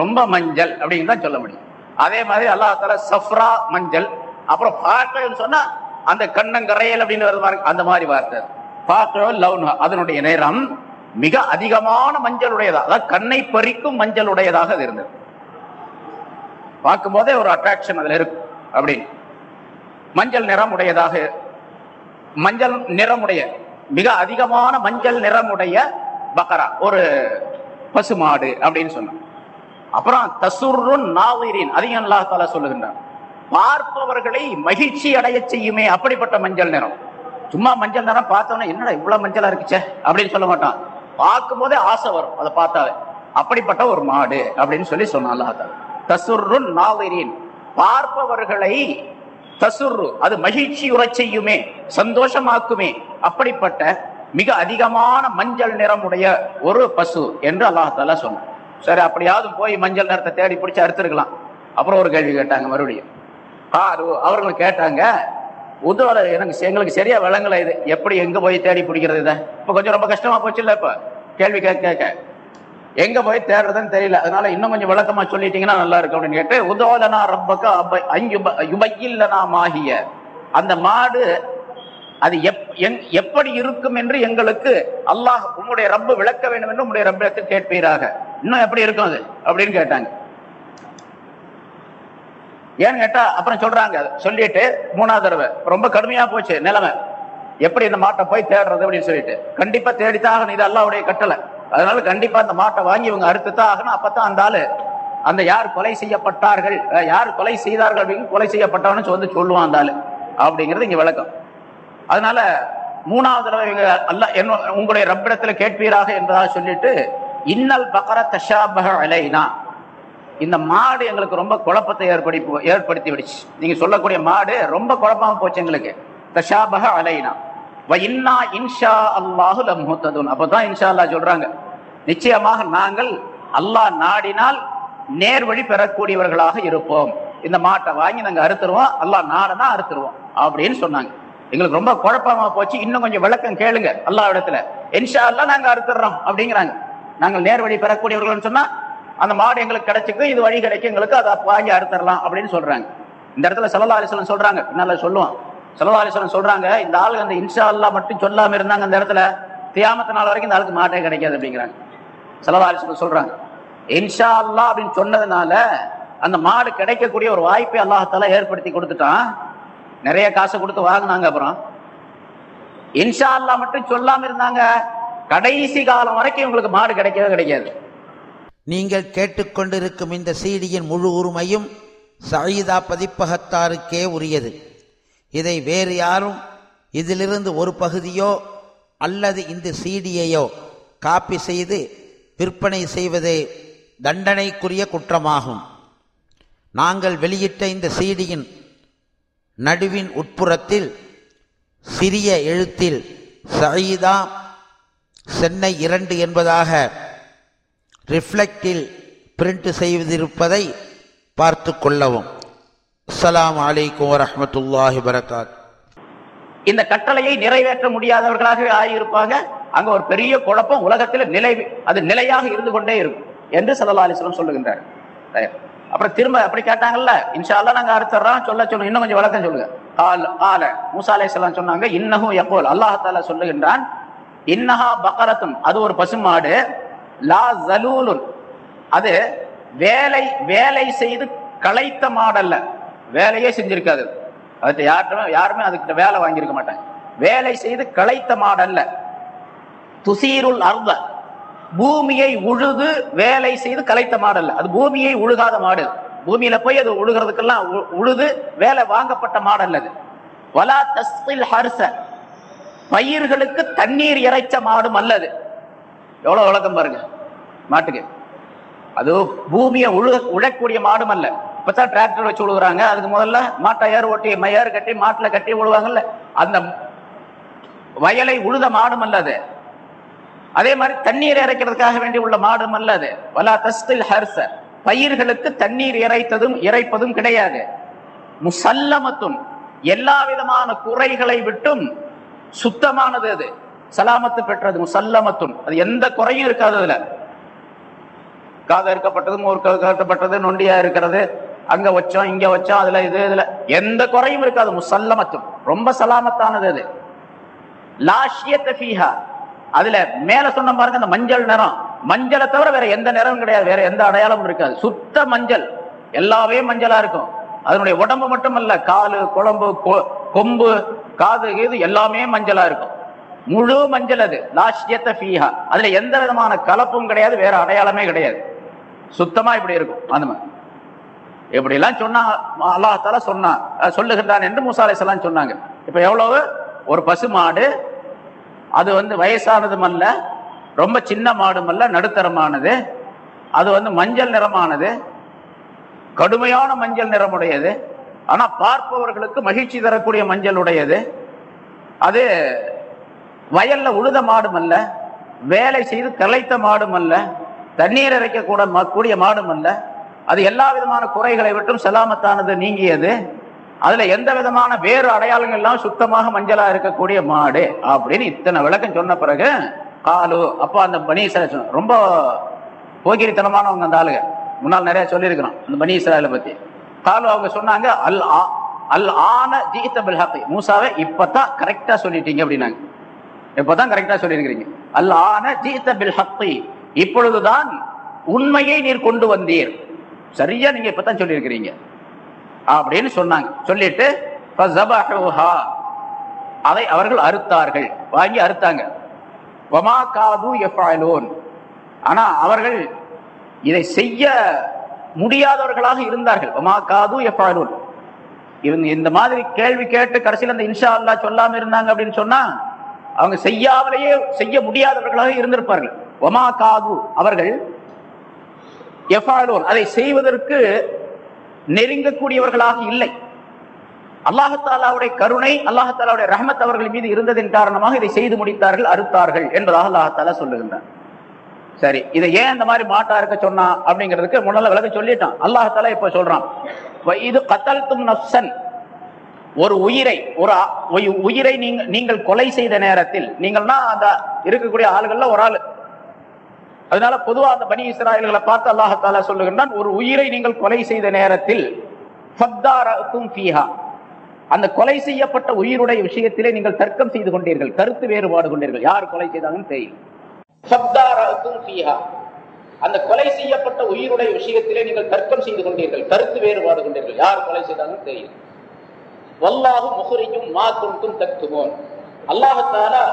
ரொம்ப மஞ்சள் அப்படின்னு தான் சொல்ல முடியும். அதே மாதிரி அல்லாஹ் தாலா சஃப்ரா மஞ்சள் அப்புறம் பாக்கல் சொன்னா அந்த கண்ணங்கரையல் அப்படின்னு வருது அந்த மாதிரி வார்த்தை. பாக்கல் லவுன் அதனுடைய நேரம் மிக அதிகமான மஞ்சள் உடையதா அதாவது கண்ணை பறிக்கும் மஞ்சள் உடையதாக அது இருந்தது. பார்க்கும் போதே ஒரு அட்ராக்ஷன் அதுல இருக்கு அப்படின்னு மஞ்சள் நிறம் உடையதாக மஞ்சள் நிறமுடைய மிக அதிகமான மஞ்சள் நிறமுடைய பக்கரா ஒரு பசுமாடு அப்படின்னு சொன்னான். அப்புறம் தசுருன் நாவீரின் அதையும் அல்லாஹ் தாலா சொல்லுகின்றான். பார்ப்பவர்களை மகிழ்ச்சி அடைய செய்யுமே அப்படிப்பட்ட மஞ்சள் நிறம். சும்மா மஞ்சள் நிறம் பார்த்தோன்னா என்னடா இவ்வளவு மஞ்சளா இருக்குச்சே அப்படின்னு சொல்ல மாட்டான். பார்க்கும் போதே ஆசை வரும் அதை பார்த்தாவே. அப்படிப்பட்ட ஒரு மாடு அப்படின்னு சொல்லி சொன்னான் அல்லாஹ் தாலா. தசுருன் நாவீரின் பார்ப்பவர்களை தசுரு அது மகிழ்ச்சி உரை செய்யுமே சந்தோஷமாக்குமே அப்படிப்பட்ட மிக அதிகமான மஞ்சள் நிறமுடைய ஒரு பசு என்று அல்லாஹால சொன்னார் சரி அப்படியாவது போய் மஞ்சள் நிறத்தை தேடி பிடிச்சி அறுத்துருக்கலாம். அப்புறம் ஒரு கேள்வி கேட்டாங்க மறுபடியும். ஆறு அவர்கள் கேட்டாங்க உதவல எனக்கு எங்களுக்கு சரியா விளங்கல இது. எப்படி எங்க போய் தேடி பிடிக்கிறது இதை? இப்ப கொஞ்சம் ரொம்ப கஷ்டமா போச்சு இல்ல இப்ப? கேள்வி கேட்க கேட்க. எங்க போய் தேடுறதுன்னு தெரியல. அதனால இன்னும் கொஞ்சம் விளக்கமா சொல்லிட்டீங்கன்னா நல்லா இருக்கும் அப்படின்னு கேட்டு உதோலனா ரப்பக்க அப- யுபையில்லனா மாகிய அந்த மாடு அது எப் எப்படி இருக்கும் என்று எங்களுக்கு அல்லாஹ் உங்களுடைய ரப்பு விளக்க வேண்டும் என்று உங்களுடைய ரப்பிடத்தில் கேட்பீராக. இன்னும் எப்படி இருக்கும் அது? அப்படின்னு கேட்டாங்க. ஏன்னு கேட்டா அப்புறம் சொல்றாங்க சொல்லிட்டு மூணாவது தடவை ரொம்ப கடுமையா போச்சு நிலைமை. எப்படி இந்த மாட்டை போய் தேடுறது அப்படின்னு சொல்லிட்டு. கண்டிப்பா தேடித்தான் ஆகணும் இது அல்லாவுடைய கட்டளை. அதனால கண்டிப்பா அந்த மாட்டை வாங்கி இவங்க அறுத்துத்தான் ஆகணும் அப்பதான் அந்த ஆளு அந்த யார் கொலை செய்யப்பட்டார்கள் யார் கொலை செய்தார்கள் அப்படின்னு கொலை செய்யப்பட்டவன்னு வந்து சொல்லுவான் அந்த ஆளு. அப்படிங்கிறது இங்க விளக்கம். அதனால மூணாவது தடவை அல்ல என்ன உங்களுடைய ரப்பிடத்துல கேட்பீராக என்பதாக சொல்லிட்டு இன்னல் பக்கர தஷாபக அலைனா. இந்த மாடு எங்களுக்கு ரொம்ப குழப்பத்தை ஏற்படி ஏற்படுத்தி விடுச்சு நீங்க சொல்லக்கூடிய மாடு ரொம்ப குழப்பமா போச்சு எங்களுக்கு. தஷாபக அலைனா. வ இன்னா இன்ஷா அல்லாஹு லம்ஹுத்ததுன். அப்பதான் இன்ஷா அல்லாஹ் சொல்றாங்க. நிச்சயமாக நாங்கள் அல்லாஹ் நாடினால் நேர்வழி பெறக்கூடியவர்களாக இருப்போம். இந்த மாட்டை வாங்கி நாங்கள் அறுத்துருவோம். அல்லாஹ் நாடனா அறுத்துருவோம். அப்படின்னு சொன்னாங்க. எங்களுக்கு ரொம்ப குழப்பமா போச்சு. இன்னும் கொஞ்சம் விளக்கம் கேளுங்க. அல்லாஹ் இடத்துல இன்ஷா எல்லாம் நாங்க அறுத்துறோம் அப்படிங்கிறாங்க. நாங்கள் நேர் வழி பெறக்கூடியவர்கள்னு சொன்னா அந்த மாடு எங்களுக்கு கிடைச்சிக்கு இது வழி கிடைக்கும் எங்களுக்கு அதை வாங்கி அறுத்துடலாம் அப்படின்னு சொல்றாங்க. இந்த இடத்துல சல்லா அலிஸ்வலம் சொல்றாங்க. என்னால சொல்லுவோம் சல்லா அலிஸ்வலம் சொல்றாங்க இந்த ஆள் அந்த இன்ஷா அல்லாஹ் மட்டும் சொல்லாம இருந்தாங்க அந்த இடத்துல தியாமத்து நாள் வரைக்கும் இந்த ஆளுக்கு மாட்டே கிடைக்காது அப்படிங்கிறாங்க. சல்லா அலிஸ்வலம் சொல்றாங்க. இன்ஷா அல்லாஹ் அப்படின்னு சொன்னதுனால அந்த மாடு கிடைக்கக்கூடிய ஒரு வாய்ப்பை அல்லாஹால ஏற்படுத்தி கொடுத்துட்டான். நிறைய காசு கொடுத்து வாங்கினாங்க அப்புறம். இன்ஷா அல்லாஹ் மட்டும் சொல்லாம இருந்தாங்க. கடைசி காலம் வரைக்கும் உங்களுக்கு மாடு கிடைக்கவே கிடைக்காது. நீங்கள் கேட்டுக்கொண்டிருக்கும் இந்த சீடியின் முழு உரிமையும் சயீதா பதிப்பகத்தாருக்கே உரியது. இதை வேறு யாரும் இதிலிருந்து ஒரு பகுதியோ அல்லது இந்த சீடியையோ காப்பி செய்து விற்பனை செய்வதே தண்டனைக்குரிய குற்றமாகும். நாங்கள் வெளியிட்ட இந்த சீடியின் நடுவின் உட்புறத்தில் சிறிய எழுத்தில் சயீதா சென்னை இரண்டு என்பதாக ரிஃப்ளெக்டில் பிரிண்ட் செய்திருப்பதை பார்த்து கொள்ளவும். அஸ்லாம் அலைக்கும் வரமத்துல்லாஹி வரகாத் இந்த கட்டளையை நிறைவேற்ற முடியாதவர்களாகவே ஆகியிருப்பாங்க. அங்க ஒரு பெரிய குழப்பம் உலகத்தில் நிலை அது நிலையாக இருந்து கொண்டே இருக்கும் என்று சல்லா அலிஸ்லம் சொல்லுகின்றார் அப்புறம் திரும்ப அப்படி கேட்டாங்கல்ல இன்ஷா நாங்க அறுத்துறோம் சொல்ல சொல்லுங்க இன்னும் கொஞ்சம் வழக்கம் சொல்லுங்க. ஆல் ஆல மூசா அலைஹிஸ்ஸலாம் சொன்னாங்க இன்னஹும் எப்போல் அல்லாஹால சொல்லுகின்றான் இன்னஹா பக்கரத்தும் அது ஒரு பசுமாடு லா ஜலூலுன் அது வேலை வேலை செய்து களைத்த மாடல்ல வேலையே செஞ்சிருக்காது. அதுக்கு யாருமே யாருமே அதுக்கிட்ட வேலை வாங்கியிருக்க மாட்டாங்க. வேலை செய்து களைத்த மாடல்ல துசீருள் அர்த பூமியை உழுது வேலை செய்து கலைத்த மாடல்ல அது பூமியை உழுகாத மாடு. பூமியில போய் அது உழுகிறதுக்கெல்லாம் உழுது வேலை வாங்கப்பட்ட மாடல் அது. வலா தஸ்தில் ஹர்ச பயிர்களுக்கு தண்ணீர் இறைச்ச மாடும் அல்லது எவ்வளவு உலகம் பாருங்க. மாட்டுக்கு. அது பூமியை உழுக உழக்கூடிய மாடும் அல்ல. இப்பதான் டிராக்டர் வச்சு உழுகுறாங்க. அதுக்கு முதல்ல மாட்டை ஏர் ஓட்டி மயர் கட்டி மாட்டுல கட்டி உழுவாங்கல்ல. அந்த வயலை உழுத மாடும் அல்லது அதே மாதிரி தண்ணீர் இறைக்கிறதுக்காக வேண்டி உள்ள மாடும் அல்ல அது வலா தஸ்தில் ஹர்ச. பயிர்களுக்கு தண்ணீர் இறைத்ததும் இறைப்பதும் கிடையாது. முசல்லமத்தும் எல்லா விதமான குறைகளை விட்டும் சுத்தமானது அது. சலாமத்து பெற்றது முசல்லமத்தும் அது எந்த குறையும் இருக்காது அதுல. காது அறுக்கப்பட்டது மூர் நொண்டியா இருக்கிறது. அங்க வச்சோம் இங்க வச்சோம் அதுல இது இதுல. எந்த குறையும் இருக்காது முசல்லமத்தும் ரொம்ப சலாமத்தானது அது. லாஷிய ஃபீஹா. அதுல மேல சொன்ன பாருங்க அந்த மஞ்சள் நிறம். மஞ்சளை தவிர வேற எந்த நிறமும் கிடையாது. வேற எந்த அடையாளமும் இருக்காது. சுத்த மஞ்சள். எல்லாமே மஞ்சளா இருக்கும். அதனுடைய உடம்பு மட்டுமல்ல காலு குழம்பு கொ- கொம்பு காது இது எல்லாமே மஞ்சளா இருக்கும். முழு மஞ்சள் அது. லாஷியத்த ஃபீஹா. அதுல எந்த விதமான கலப்பும் கிடையாது. வேற அடையாளமே கிடையாது. சுத்தமா இப்படி இருக்கும். அந்த மாதிரி. இப்படி எல்லாம் சொன்னா அல்லாஹால சொன்னா சொல்லுகின்றான் என்று மூசா சொன்னாங்க. இப்ப எவ்வளவு? ஒரு பசு மாடு அது வந்து வயசானதும் அல்ல ரொம்ப சின்ன மாடும் அல்ல நடுத்தரமானது. அது வந்து மஞ்சள் நிறமானது. கடுமையான மஞ்சள் நிறமுடையது. ஆனா பார்ப்பவர்களுக்கு மகிழ்ச்சி தரக்கூடிய மஞ்சள் உடையது அது வயல்ல உழுத மாடும் அல்ல வேலை செய்து கலைத்த மாடும் அல்ல தண்ணீர் இறைக்க கூட கூடிய மாடும் அல்ல அது எல்லா விதமான குறைகளை விட்டும் செலாமத்தானது நீங்கியது. அதுல எந்த விதமான வேறு அடையாளங்கள் எல்லாம் சுத்தமாக மஞ்சளா இருக்கக்கூடிய மாடு அப்படின்னு இத்தனை விளக்கம் சொன்ன பிறகு காலு அப்போ அந்த பனீச ரொம்ப போக்கிரித்தனமானவங்க அந்த ஆளுங்க. முன்னால் நிறைய சொல்லியிருக்கிறோம் அந்த பனி இஸ்ராயலை பத்தி. காலு அவங்க சொன்னாங்க அல் ஆ அல் ஆன ஜீத்த பில் ஹக்கி. மூசாவை இப்பதான் கரெக்டா சொல்லிட்டீங்க அப்படின்னாங்க. இப்பதான் கரெக்டா சொல்லியிருக்கிறீங்க. அல் ஆன ஜீத்த பில் இப்பொழுதுதான் உண்மையை நீர் கொண்டு வந்தீர். சரியா நீங்க இப்பதான் சொல்லியிருக்கிறீங்க. அப்படின்னு சொன்னாங்க. சொல்லிட்டு அதை அவர்கள் அறுத்தார்கள். வாங்கி அறுத்தாங்க. வமா காது எஃபாலோன் ஆனா அவர்கள் இதை செய்ய முடியாதவர்களாக இருந்தார்கள். வமா காது எஃபாலோன் இவங்க இந்த மாதிரி கேள்வி கேட்டு கடைசியில் அந்த இன்ஷா அல்லாஹ் சொல்லாமல் இருந்தாங்க அப்படின்னு சொன்னா அவங்க செய்யாமலேயே செய்ய முடியாதவர்களாக இருந்திருப்பார்கள். ஒமா காது. அவர்கள் எஃபாலோன் அதை செய்வதற்கு நெருங்கக்கூடியவர்களாக இல்லை. அல்லாஹாலாவுடைய கருணை அல்லாஹாலாவுடைய ரஹமத் அவர்கள் மீது இருந்ததின் காரணமாக இதை செய்து முடித்தார்கள் அறுத்தார்கள் என்பதாக அல்லாஹாலா சொல்லுகின்றார் சரி இதை ஏன் இந்த மாதிரி மாட்டா இருக்க சொன்னா அப்படிங்கிறதுக்கு முன்னால விளக்க சொல்லிட்டான். அல்லாஹாலா இப்ப சொல்றான். இது இது கத்தல்தும் நஃப்சன் ஒரு உயிரை ஒரு உயிரை நீங்கள் நீங்கள் கொலை செய்த நேரத்தில் நீங்கள்னா அந்த இருக்கக்கூடிய ஆளுகள்ல ஒரு ஆள். அதனால பொதுவா அந்த பனி இஸ்ராயல்களை பார்த்து அல்லாஹால சொல்லுகின்றான் ஒரு உயிரை நீங்கள் கொலை செய்த நேரத்தில் ஃபீஹா அந்த கொலை செய்யப்பட்ட உயிருடைய விஷயத்திலே நீங்கள் தர்க்கம் செய்து கொண்டீர்கள் கருத்து வேறுபாடு கொண்டீர்கள். யார் கொலை செய்தாங்கன்னு தெரியும் ஃபீஹா அந்த கொலை செய்யப்பட்ட உயிருடைய விஷயத்திலே நீங்கள் தர்க்கம் செய்து கொண்டீர்கள் கருத்து வேறுபாடு கொண்டீர்கள். யார் கொலை செய்தாங்கன்னு தெரியும் வல்லாகும் முகரியும் மா குன்தும் தத்துவோம் அல்லாஹத்தாலா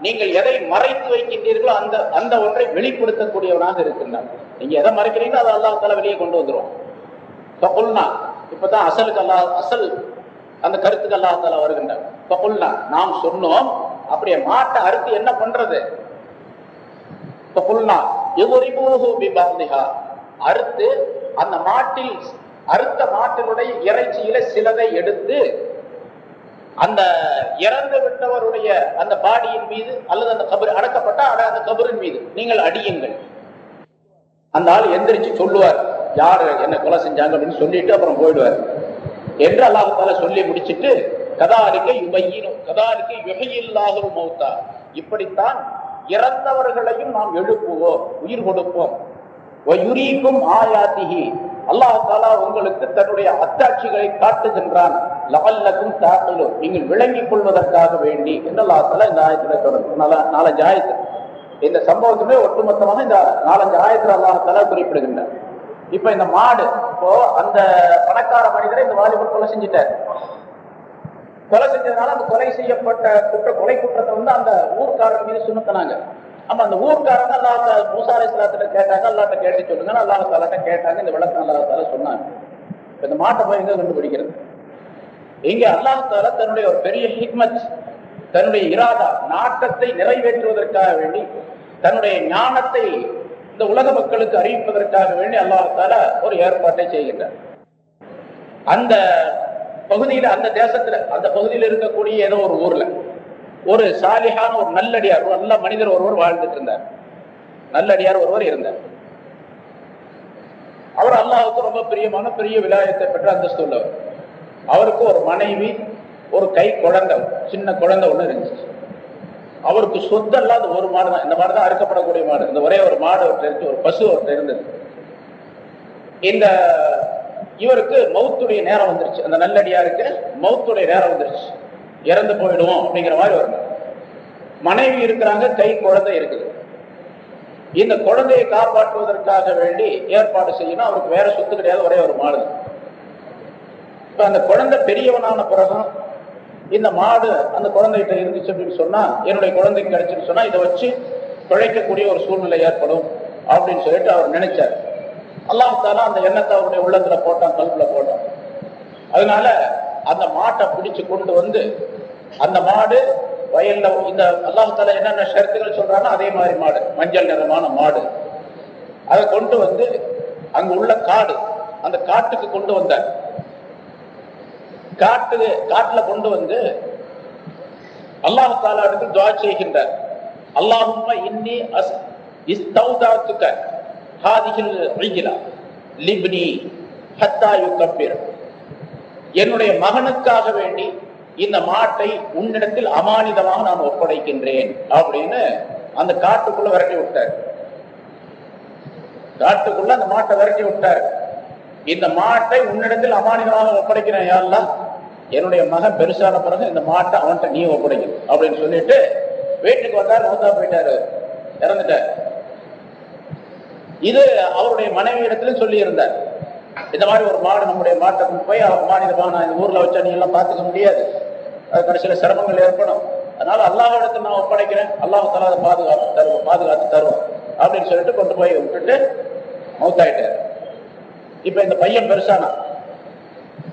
நீங்கள் எதை மறைத்து வைக்கின்றீர்களோ அந்த அந்த ஒன்றை வெளிப்படுத்தக்கூடியவனாக இருக்கின்றான். நீங்க எதை மறைக்கிறீங்களோ அதை அல்லாஹ் வெளியே கொண்டு வந்துரும் ஃபகுல்னா இப்பதான் அசலுக்கு அல்லா அசல் அந்த கருத்துக்கு அல்லாஹால வருகின்றார் ஃபகுல்னா நாம் சொன்னோம் அப்படியே மாட்டை அறுத்து என்ன பண்றது? ஃபகுல்னா யுரிபூஹு பிபஹ்திஹா அறுத்து அந்த மாட்டில் அறுத்த மாட்டினுடைய இறைச்சியில சிலதை எடுத்து அந்த இறந்து விட்டவருடைய அந்த பாடியின் மீது அல்லது அந்த கபர் அடக்கப்பட்ட அட- அந்த கபரின் மீது. நீங்கள் அடியுங்கள். அந்த ஆள் எந்திரிச்சு சொல்லுவார் யார் என்ன கொலை செஞ்சாங்க? அப்படின்னு சொல்லிட்டு அப்புறம் போயிடுவார். என்று அல்லாஹால சொல்லி முடிச்சிட்டு கதாலிக்கை யுமையினும் கதாருக்கு யுகையில்லாகும் மௌத்தா. இப்படித்தான் இறந்தவர்களையும் நாம் எழுப்புவோம் உயிர் கொடுப்போம். ஆயாத்திகி அல்லாஹ் தாலா உங்களுக்கு தன்னுடைய அத்தாட்சிகளை காட்டுகின்றான். லவல்லக்கும் தாக்கலோ நீங்கள் விளங்கிக் கொள்வதற்காக வேண்டி. என்று அல்லாஹ் தாலா இந்த ஆயத்துல தொடர்ந்து நாலஞ்சு ஆயத்து. இந்த சம்பவத்துமே ஒட்டுமொத்தமாக இந்த நாலஞ்சு ஆயத்துல அல்லாஹ் தாலா குறிப்பிடுகின்றார். இப்ப இந்த மாடு இப்போ அந்த பணக்கார மனிதரை இந்த வாலிபர் கொலை செஞ்சிட்டார். கொலை செஞ்சதுனால அந்த கொலை செய்யப்பட்ட குற்ற கொலை குற்றத்தை வந்து அந்த ஊர்க்காரர் மீது சுமத்தினாங்க. அப்ப அந்த ஊர்க்காரங்க அல்லாஹ் மூசா அலைஹிஸ்ஸலாத்துல கேட்டாங்க அல்லாட்ட கேட்டு சொல்லுங்க அல்லா தாலாட்ட கேட்டாங்க இந்த விளக்கம் அல்லாஹ் தாலா சொன்னாங்க. இந்த மாட்டை போய் எங்க கண்டுபிடிக்கிறது? இங்க அல்லாஹ் தாலா தன்னுடைய ஒரு பெரிய ஹிக்மத் தன்னுடைய இராதா நாட்டத்தை நிறைவேற்றுவதற்காக வேண்டி தன்னுடைய ஞானத்தை இந்த உலக மக்களுக்கு அறிவிப்பதற்காக வேண்டி அல்லாஹ் ஒரு ஏற்பாட்டை செய்கின்றார். அந்த பகுதியில அந்த தேசத்துல அந்த பகுதியில் இருக்கக்கூடிய ஏதோ ஒரு ஊர்ல ஒரு சாலிஹான ஒரு நல்லடியார் ஒரு நல்ல மனிதர் ஒருவர் வாழ்ந்துட்டு இருந்தார். நல்லடியார் ஒருவர் இருந்தார். அவர் அல்லாஹுக்கு ரொம்ப பிரியமான பெரிய விலாயத்தை பெற்ற அந்தஸ்து உள்ளவர். அவருக்கு ஒரு மனைவி ஒரு கை குழந்தை சின்ன குழந்தை ஒண்ணு இருந்துச்சு. அவருக்கு சொத்து அல்லாத ஒரு மாடு தான். இந்த மாடு தான் அறுக்கப்படக்கூடிய மாடு. இந்த ஒரே ஒரு மாடு அவர்கிட்ட இருந்து ஒரு பசு அவர்கிட்ட இருந்தது. இந்த இவருக்கு மௌத்துடைய நேரம் வந்துருச்சு. அந்த நல்லடியாருக்கு மௌத்துடைய நேரம் வந்துருச்சு. இறந்து போயிடுவோம் அப்படிங்கிற மாதிரி வரும். மனைவி இருக்கிறாங்க கை குழந்தை இருக்குது. இந்த குழந்தையை காப்பாற்றுவதற்காக வேண்டி ஏற்பாடு செய்யணும். அவருக்கு வேற சொத்து கிடையாது ஒரே ஒரு மாடு. இப்ப அந்த குழந்தை பெரியவனான பிறகும் இந்த மாடு அந்த குழந்தைகிட்ட இருந்துச்சு அப்படின்னு சொன்னா என்னுடைய குழந்தைக்கு கிடைச்சுன்னு சொன்னா இதை வச்சு பிழைக்கக்கூடிய ஒரு சூழ்நிலை ஏற்படும் அப்படின்னு சொல்லிட்டு அவர் நினைச்சார். அல்லாஹால அந்த எண்ணத்தை அவருடைய உள்ளத்துல போட்டான் கல்வில போட்டான். அதனால அந்த மாட்டை பிடிச்சு கொண்டு வந்து அந்த மாடு வயல்ல இந்த அல்லாஹால என்னென்ன ஷர்த்துகள் சொல்றானோ அதே மாதிரி மாடு மஞ்சள் நிறமான மாடு. அதை கொண்டு வந்து அங்க உள்ள காடு அந்த காட்டுக்கு கொண்டு வந்தார் காட்டு காட்டுல கொண்டு வந்து அல்லாஹ் தாலா துவா செய்கின்றார். அல்லாஹும் இன்னி அஸ் இஸ்தௌதாத்துக்க ஹாதிஹில் ரிஜிலா லிப்னி ஹத்தா யுகப்பிர். என்னுடைய மகனுக்காக வேண்டி இந்த மாட்டை உன்னிடத்தில் அமானிதமாக நான் ஒப்படைக்கின்றேன். அப்படின்னு அந்த காட்டுக்குள்ள விரட்டி விட்டார். காட்டுக்குள்ள அந்த மாட்டை விரட்டி விட்டார். இந்த மாட்டை உன்னிடத்தில் அமானிதமாக ஒப்படைக்கிறேன் யாரெல்லாம் என்னுடைய மகன் பெருசான பிறகு இந்த மாட்டை அவன்கிட்ட நீ ஒப்படைக்கணும் அப்படின்னு சொல்லிட்டு வீட்டுக்கு வந்தார் மௌத்தா போயிட்டாரு. இறந்துட்டார். இது அவருடைய மனைவி இடத்துல சொல்லி இருந்தார் இந்த மாதிரி ஒரு மாடு நம்முடைய மாட்டை போய் அவர் மாநிலமாக நான் இந்த ஊர்ல வச்சா நீ எல்லாம் பார்த்துக்க முடியாது. அது சில சிரமங்கள் ஏற்படும். அதனால அல்லாஹ் நான் ஒப்படைக்கிறேன். அல்லாஹ் தலா அதை பாதுகாத்து தருவோம் பாதுகாத்து தருவோம் அப்படின்னு சொல்லிட்டு கொண்டு போய் விட்டுட்டு மௌத்தாயிட்டாரு. இப்ப இந்த பையன் பெருசானா?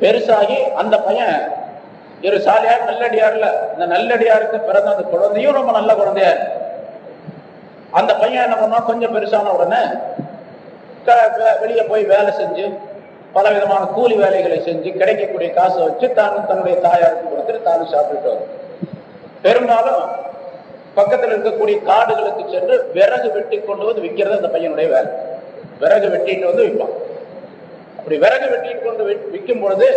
பெருசாகி அந்த பையன் ஒரு சாலியார் நல்லடியார்ல இந்த நல்லடியாருக்கு பிறந்த அந்த குழந்தையும் ரொம்ப நல்ல குழந்தையா இருக்கு. அந்த பையன் என்ன பண்ணா கொஞ்சம் பெருசான உடனே வெளியே போய் வேலை செஞ்சு பல விதமான கூலி வேலைகளை செஞ்சு கிடைக்கக்கூடிய காசை வச்சு தானும் தன்னுடைய தாயாருக்கு கொடுத்துட்டு தானும் சாப்பிட்டுட்டு வரும். பெரும்பாலும் பக்கத்தில் இருக்கக்கூடிய காடுகளுக்கு சென்று விறகு வெட்டி கொண்டு வந்து விற்கிறது அந்த பையனுடைய வேலை. விறகு வெட்டிட்டு வந்து விற்பான். அப்படி விறகு வெட்டிட்டு கொண்டு விற்கும் பொழுது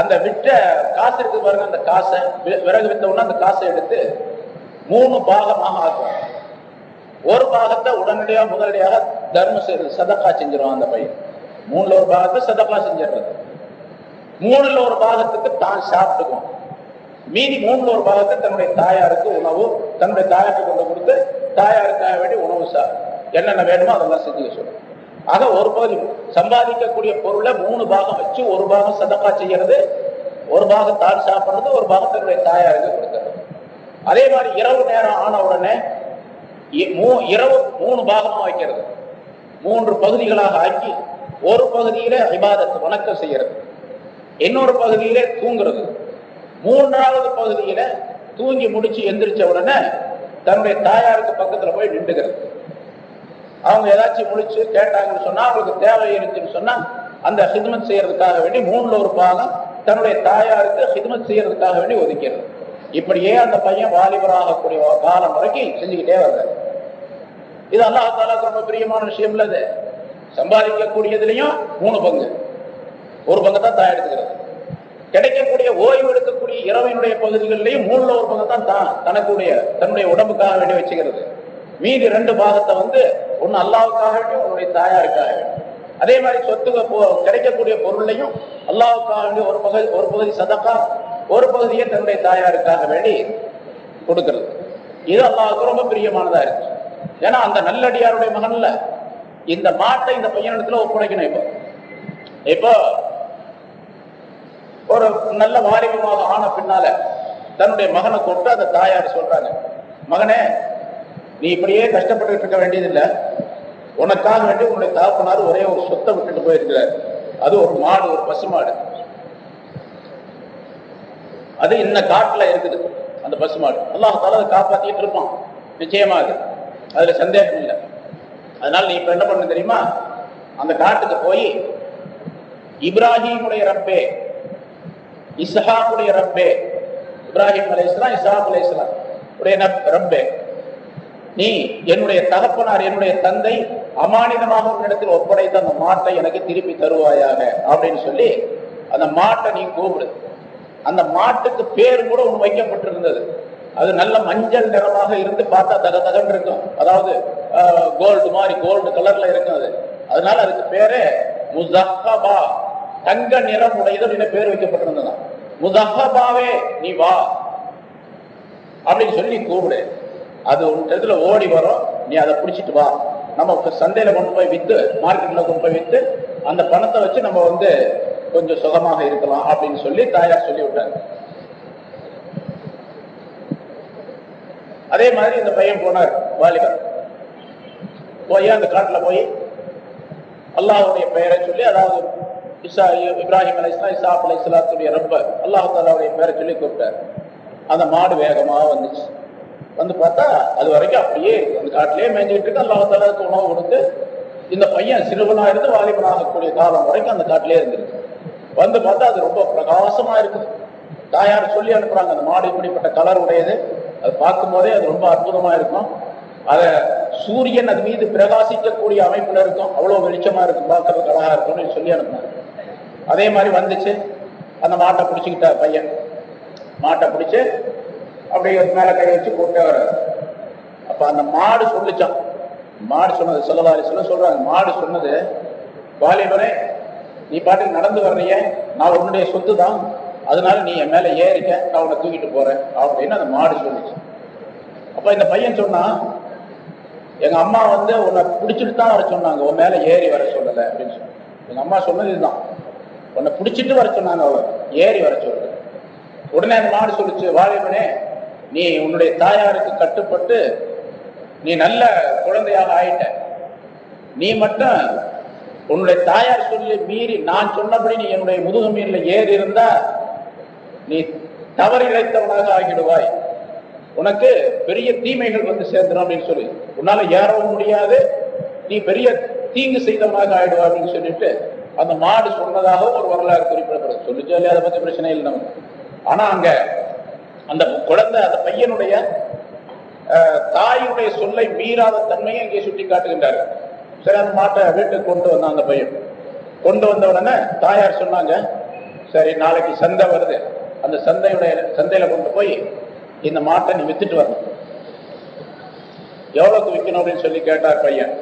அந்த விற்ற காசு இருக்கு பாருங்க அந்த காசை விறகு வித்த உடனே அந்த காசை எடுத்து மூணு பாகமாக ஆக்கும் ஒரு பாகத்தை உடனடியாக முதலடியாக தர்ம செய்து சதக்கா செஞ்சிருவான் அந்த பையன். மூணுல ஒரு பாகத்தை சதப்பா செஞ்சிடுறது. மூணுல ஒரு பாகத்துக்கு தான் சாப்பிட்டுக்கும் மீதி மூணுல ஒரு பாகத்தை தன்னுடைய தாயாருக்கு உணவு தன்னுடைய தாயாருக்கு கொண்டு கொடுத்து தாயாருக்காக வேண்டிய உணவு சார் என்னென்ன வேணுமோ அதெல்லாம் செஞ்சுக்க சொல்லுவோம் ஆக ஒரு பகுதி சம்பாதிக்கக்கூடிய பொருளை மூணு பாகம் வச்சு ஒரு பாகம் சதப்பா செய்யறது ஒரு பாகம் தான் சாப்பிடுறது ஒரு பாகம் தன்னுடைய தாயாருக்கு கொடுக்கறது. அதே மாதிரி இரவு நேரம் ஆன உடனே இரவு மூணு பாகமா வைக்கிறது. மூன்று பகுதிகளாக ஆக்கி ஒரு பகுதியில இபாதத்து வணக்கம் செய்யறது. இன்னொரு பகுதியில தூங்குறது. மூன்றாவது பகுதியில தூங்கி முடிச்சு எந்திரிச்ச உடனே தன்னுடைய தாயாருக்கு பக்கத்துல போய் நின்றுகிறது அவங்க ஏதாச்சும் முடிச்சு கேட்டாங்கன்னு சொன்னா அவங்களுக்கு தேவை இருக்குன்னு சொன்னா அந்த ஹிதமத் செய்யறதுக்காக வேண்டி மூணுல ஒரு பாகம் தன்னுடைய தாயாருக்கு ஹிதமத் செய்யறதுக்காக வேண்டி ஒதுக்கிறது. இப்படியே அந்த பையன் வாலிபராகக்கூடிய காலம் வரைக்கும் செஞ்சுக்கிட்டே வர்றாரு. இது அல்லாஹாலாக்கு ரொம்ப பிரியமான விஷயம் இல்லது சம்பாதிக்கக்கூடியதுலயும் மூணு பங்கு. ஒரு பங்கு தான் தான் எடுத்துக்கிறது. கிடைக்கக்கூடிய ஓய்வு எடுக்கக்கூடிய இரவினுடைய பகுதிகளிலையும் மூணுல ஒரு பங்கு தான் தான் தனக்குடைய தன்னுடைய உடம்புக்காக வேண்டி வச்சுக்கிறது. மீதி ரெண்டு பாகத்தை வந்து ஒன்னு அல்லாவுக்காக வேண்டியும் உன்னுடைய தாயாருக்காக வேண்டும் அதே மாதிரி சொத்துக கிடைக்கக்கூடிய பொருளையும் அல்லாவுக்காக வேண்டி ஒரு பகுதி ஒரு பகுதி சதக்கா ஒரு பகுதியை தன்னுடைய தாயாருக்காக வேண்டி கொடுக்கிறது. இது அல்லாவுக்கு ரொம்ப பிரியமானதா இருக்கு. ஏன்னா அந்த நல்லடியாருடைய மகன்ல இந்த மாட்டை இந்த பையனிடத்துல ஒப்படைக்கணும் இப்போ. இப்போ ஒரு நல்ல வாலிபமாக ஆன பின்னால தன்னுடைய மகனை கொட்டு அந்த தாயார் சொல்றாங்க மகனே நீ இப்படியே கஷ்டப்பட்டு இருக்க வேண்டியதில்லை. உனக்காக வேண்டி உன்னுடைய தாப்பனார் ஒரே ஒரு சொத்தை விட்டுட்டு போயிருக்கிறார். அது ஒரு மாடு ஒரு பசு மாடு. அது இன்ன காட்டுல இருக்குது அந்த பசு மாடு. அல்லாஹால அதை காப்பாத்திட்டு இருப்பான். நிச்சயமா அது. அதுல சந்தேகம் அதனால நீ இப்ப என்ன பண்ண தெரியுமா? அந்த காட்டுக்கு போய் இப்ராஹிமுடைய ரப்பே இஸ்ஹாக்குடைய ரப்பே இப்ராஹிம் அலை இஸ்லாம் இஸ்ஹாக் அலை இஸ்லாம் உடைய ரப்பே நீ என்னுடைய தகப்பனார் என்னுடைய தந்தை அமானிதமாக உன்னிடத்தில் ஒப்படைத்த அந்த மாட்டை எனக்கு திருப்பி தருவாயாக அப்படின்னு சொல்லி அந்த மாட்டை நீ கூப்பிடு. அந்த மாட்டுக்கு பேர் கூட ஒன்று வைக்கப்பட்டிருந்தது. அது நல்ல மஞ்சள் நிறமாக இருந்து பார்த்தா தக தகன் இருக்கும். அதாவது கோல்டு மாதிரி கோல்டு கலர்ல இருக்கும் அது. அதனால அதுக்கு பேரு முசஹபா தங்க நிறம் உடையது அப்படின்னு பேர் வைக்கப்பட்டிருந்ததான் முசஹபாவே நீ வா. அப்படின்னு சொல்லி கூப்பிடு அது உன் இதுல ஓடி வரும். நீ அதை பிடிச்சிட்டு வா. நம்ம சந்தையில கொண்டு போய் வித்து மார்க்கெட்ல கொண்டு போய் வித்து அந்த பணத்தை வச்சு நம்ம வந்து கொஞ்சம் சுகமாக இருக்கலாம் அப்படின்னு சொல்லி தாயார் சொல்லி விட்டாங்க அதே மாதிரி இந்த பையன் போனார் வாலிபர். போய் அந்த காட்டுல போய் அல்லாஹுடைய பெயரை சொல்லி அதாவது இசா இப்ராஹிம் அலை இஸ்லாம் இசா அலை இஸ்லாத்துடைய ரப்ப அல்லாஹு தாலாவுடைய பெயரை சொல்லி கூப்பிட்டார். அந்த மாடு வேகமாக வந்துச்சு. வந்து பார்த்தா அது வரைக்கும் அப்படியே அந்த காட்டிலேயே மேய்ஞ்சிட்டு இருக்கு. அல்லாஹு தாலாவுக்கு உணவு கொடுத்து இந்த பையன் சிறுவனா இருந்து வாலிபனாகக்கூடிய காலம் வரைக்கும் அந்த காட்டிலே இருந்திருக்கு. வந்து பார்த்தா அது ரொம்ப பிரகாசமா இருக்குது. தாயார் சொல்லி அனுப்புறாங்க அந்த மாடு இப்படிப்பட்ட கலர் உடையது. அது பார்க்கும் போதே அது ரொம்ப அற்புதமா இருக்கும். அத சூரியன் அது மீது பிரகாசிக்கக்கூடிய அமைப்புல இருக்கும். அவ்வளவு வெளிச்சமா இருக்கும். பார்க்கறதுக்கு அழகா இருக்கும்னு சொல்லி அனுப்புனாங்க அதே மாதிரி வந்துச்சு. அந்த மாட்டை பிடிச்சிக்கிட்ட பையன். மாட்டை பிடிச்சு அப்படியே மேல கை வச்சு கூப்பிட்டே வர அப்ப அந்த மாடு சொல்லிச்சான். மாடு சொன்னது சொல்லவாரி சொல்ல சொல்றாங்க. மாடு சொன்னது வாலிபரே நீ பாட்டுக்கு நடந்து வர்றிய. நான் உன்னுடைய சொத்து தான் அதனால நீ என் மேல ஏறிக்க நான் உன்னை தூக்கிட்டு போறேன். அப்படின்னு அந்த மாடு சொல்லுச்சு. அப்ப இந்த பையன் சொன்னான் எங்க அம்மா வந்து உன்னை பிடிச்சிட்டு தான் வர சொன்னாங்க. உன் மேல ஏறி வர சொல்லல. அப்படின்னு சொன்னாங்க எங்க அம்மா சொன்னது இதுதான். உன்னை பிடிச்சிட்டு வர சொன்னாங்க அவ. ஏறி வர சொல்லல. உடனே அந்த மாடு சொல்லிச்சு வாலிபனே நீ உன்னுடைய தாயாருக்கு கட்டுப்பட்டு நீ நல்ல குழந்தையாக ஆயிட்ட. நீ மட்டும் உன்னுடைய தாயார் சொல்லி மீறி நான் சொன்னபடி நீ என்னுடைய முதுகுமீன்ல ஏறி இருந்தா நீ தவறு இழைத்தவனாக ஆகிடுவாய் உனக்கு பெரிய தீமைகள் வந்து சேர்ந்துடும் அப்படின்னு சொல்லி. உன்னால ஏறவும் முடியாது. நீ பெரிய தீங்கு செய்தவனாக ஆயிடுவா அப்படின்னு சொல்லிட்டு அந்த மாடு சொன்னதாக ஒரு வரலாறு குறிப்பிடப்படுது. சொல்லிச்சோ இல்லையா அதை பத்தி பிரச்சனை இல்லை நமக்கு. ஆனா அங்க அந்த குழந்தை அந்த பையனுடைய தாயுடைய சொல்லை மீறாத தன்மையை இங்கே சுட்டி காட்டுகின்றார். சரி அந்த மாட்டை வீட்டுக்கு கொண்டு வந்தான் அந்த பையன். கொண்டு வந்த உடனே தாயார் சொன்னாங்க சரி நாளைக்கு சந்தை வருது. அந்த சந்தையுடைய சந்தையில கொண்டு போய் இந்த மாட்டை நீ வித்துட்டு வரணும். எவ்வளவுக்கு விற்கணும் அப்படின்னு சொல்லி கேட்டார் பையன்.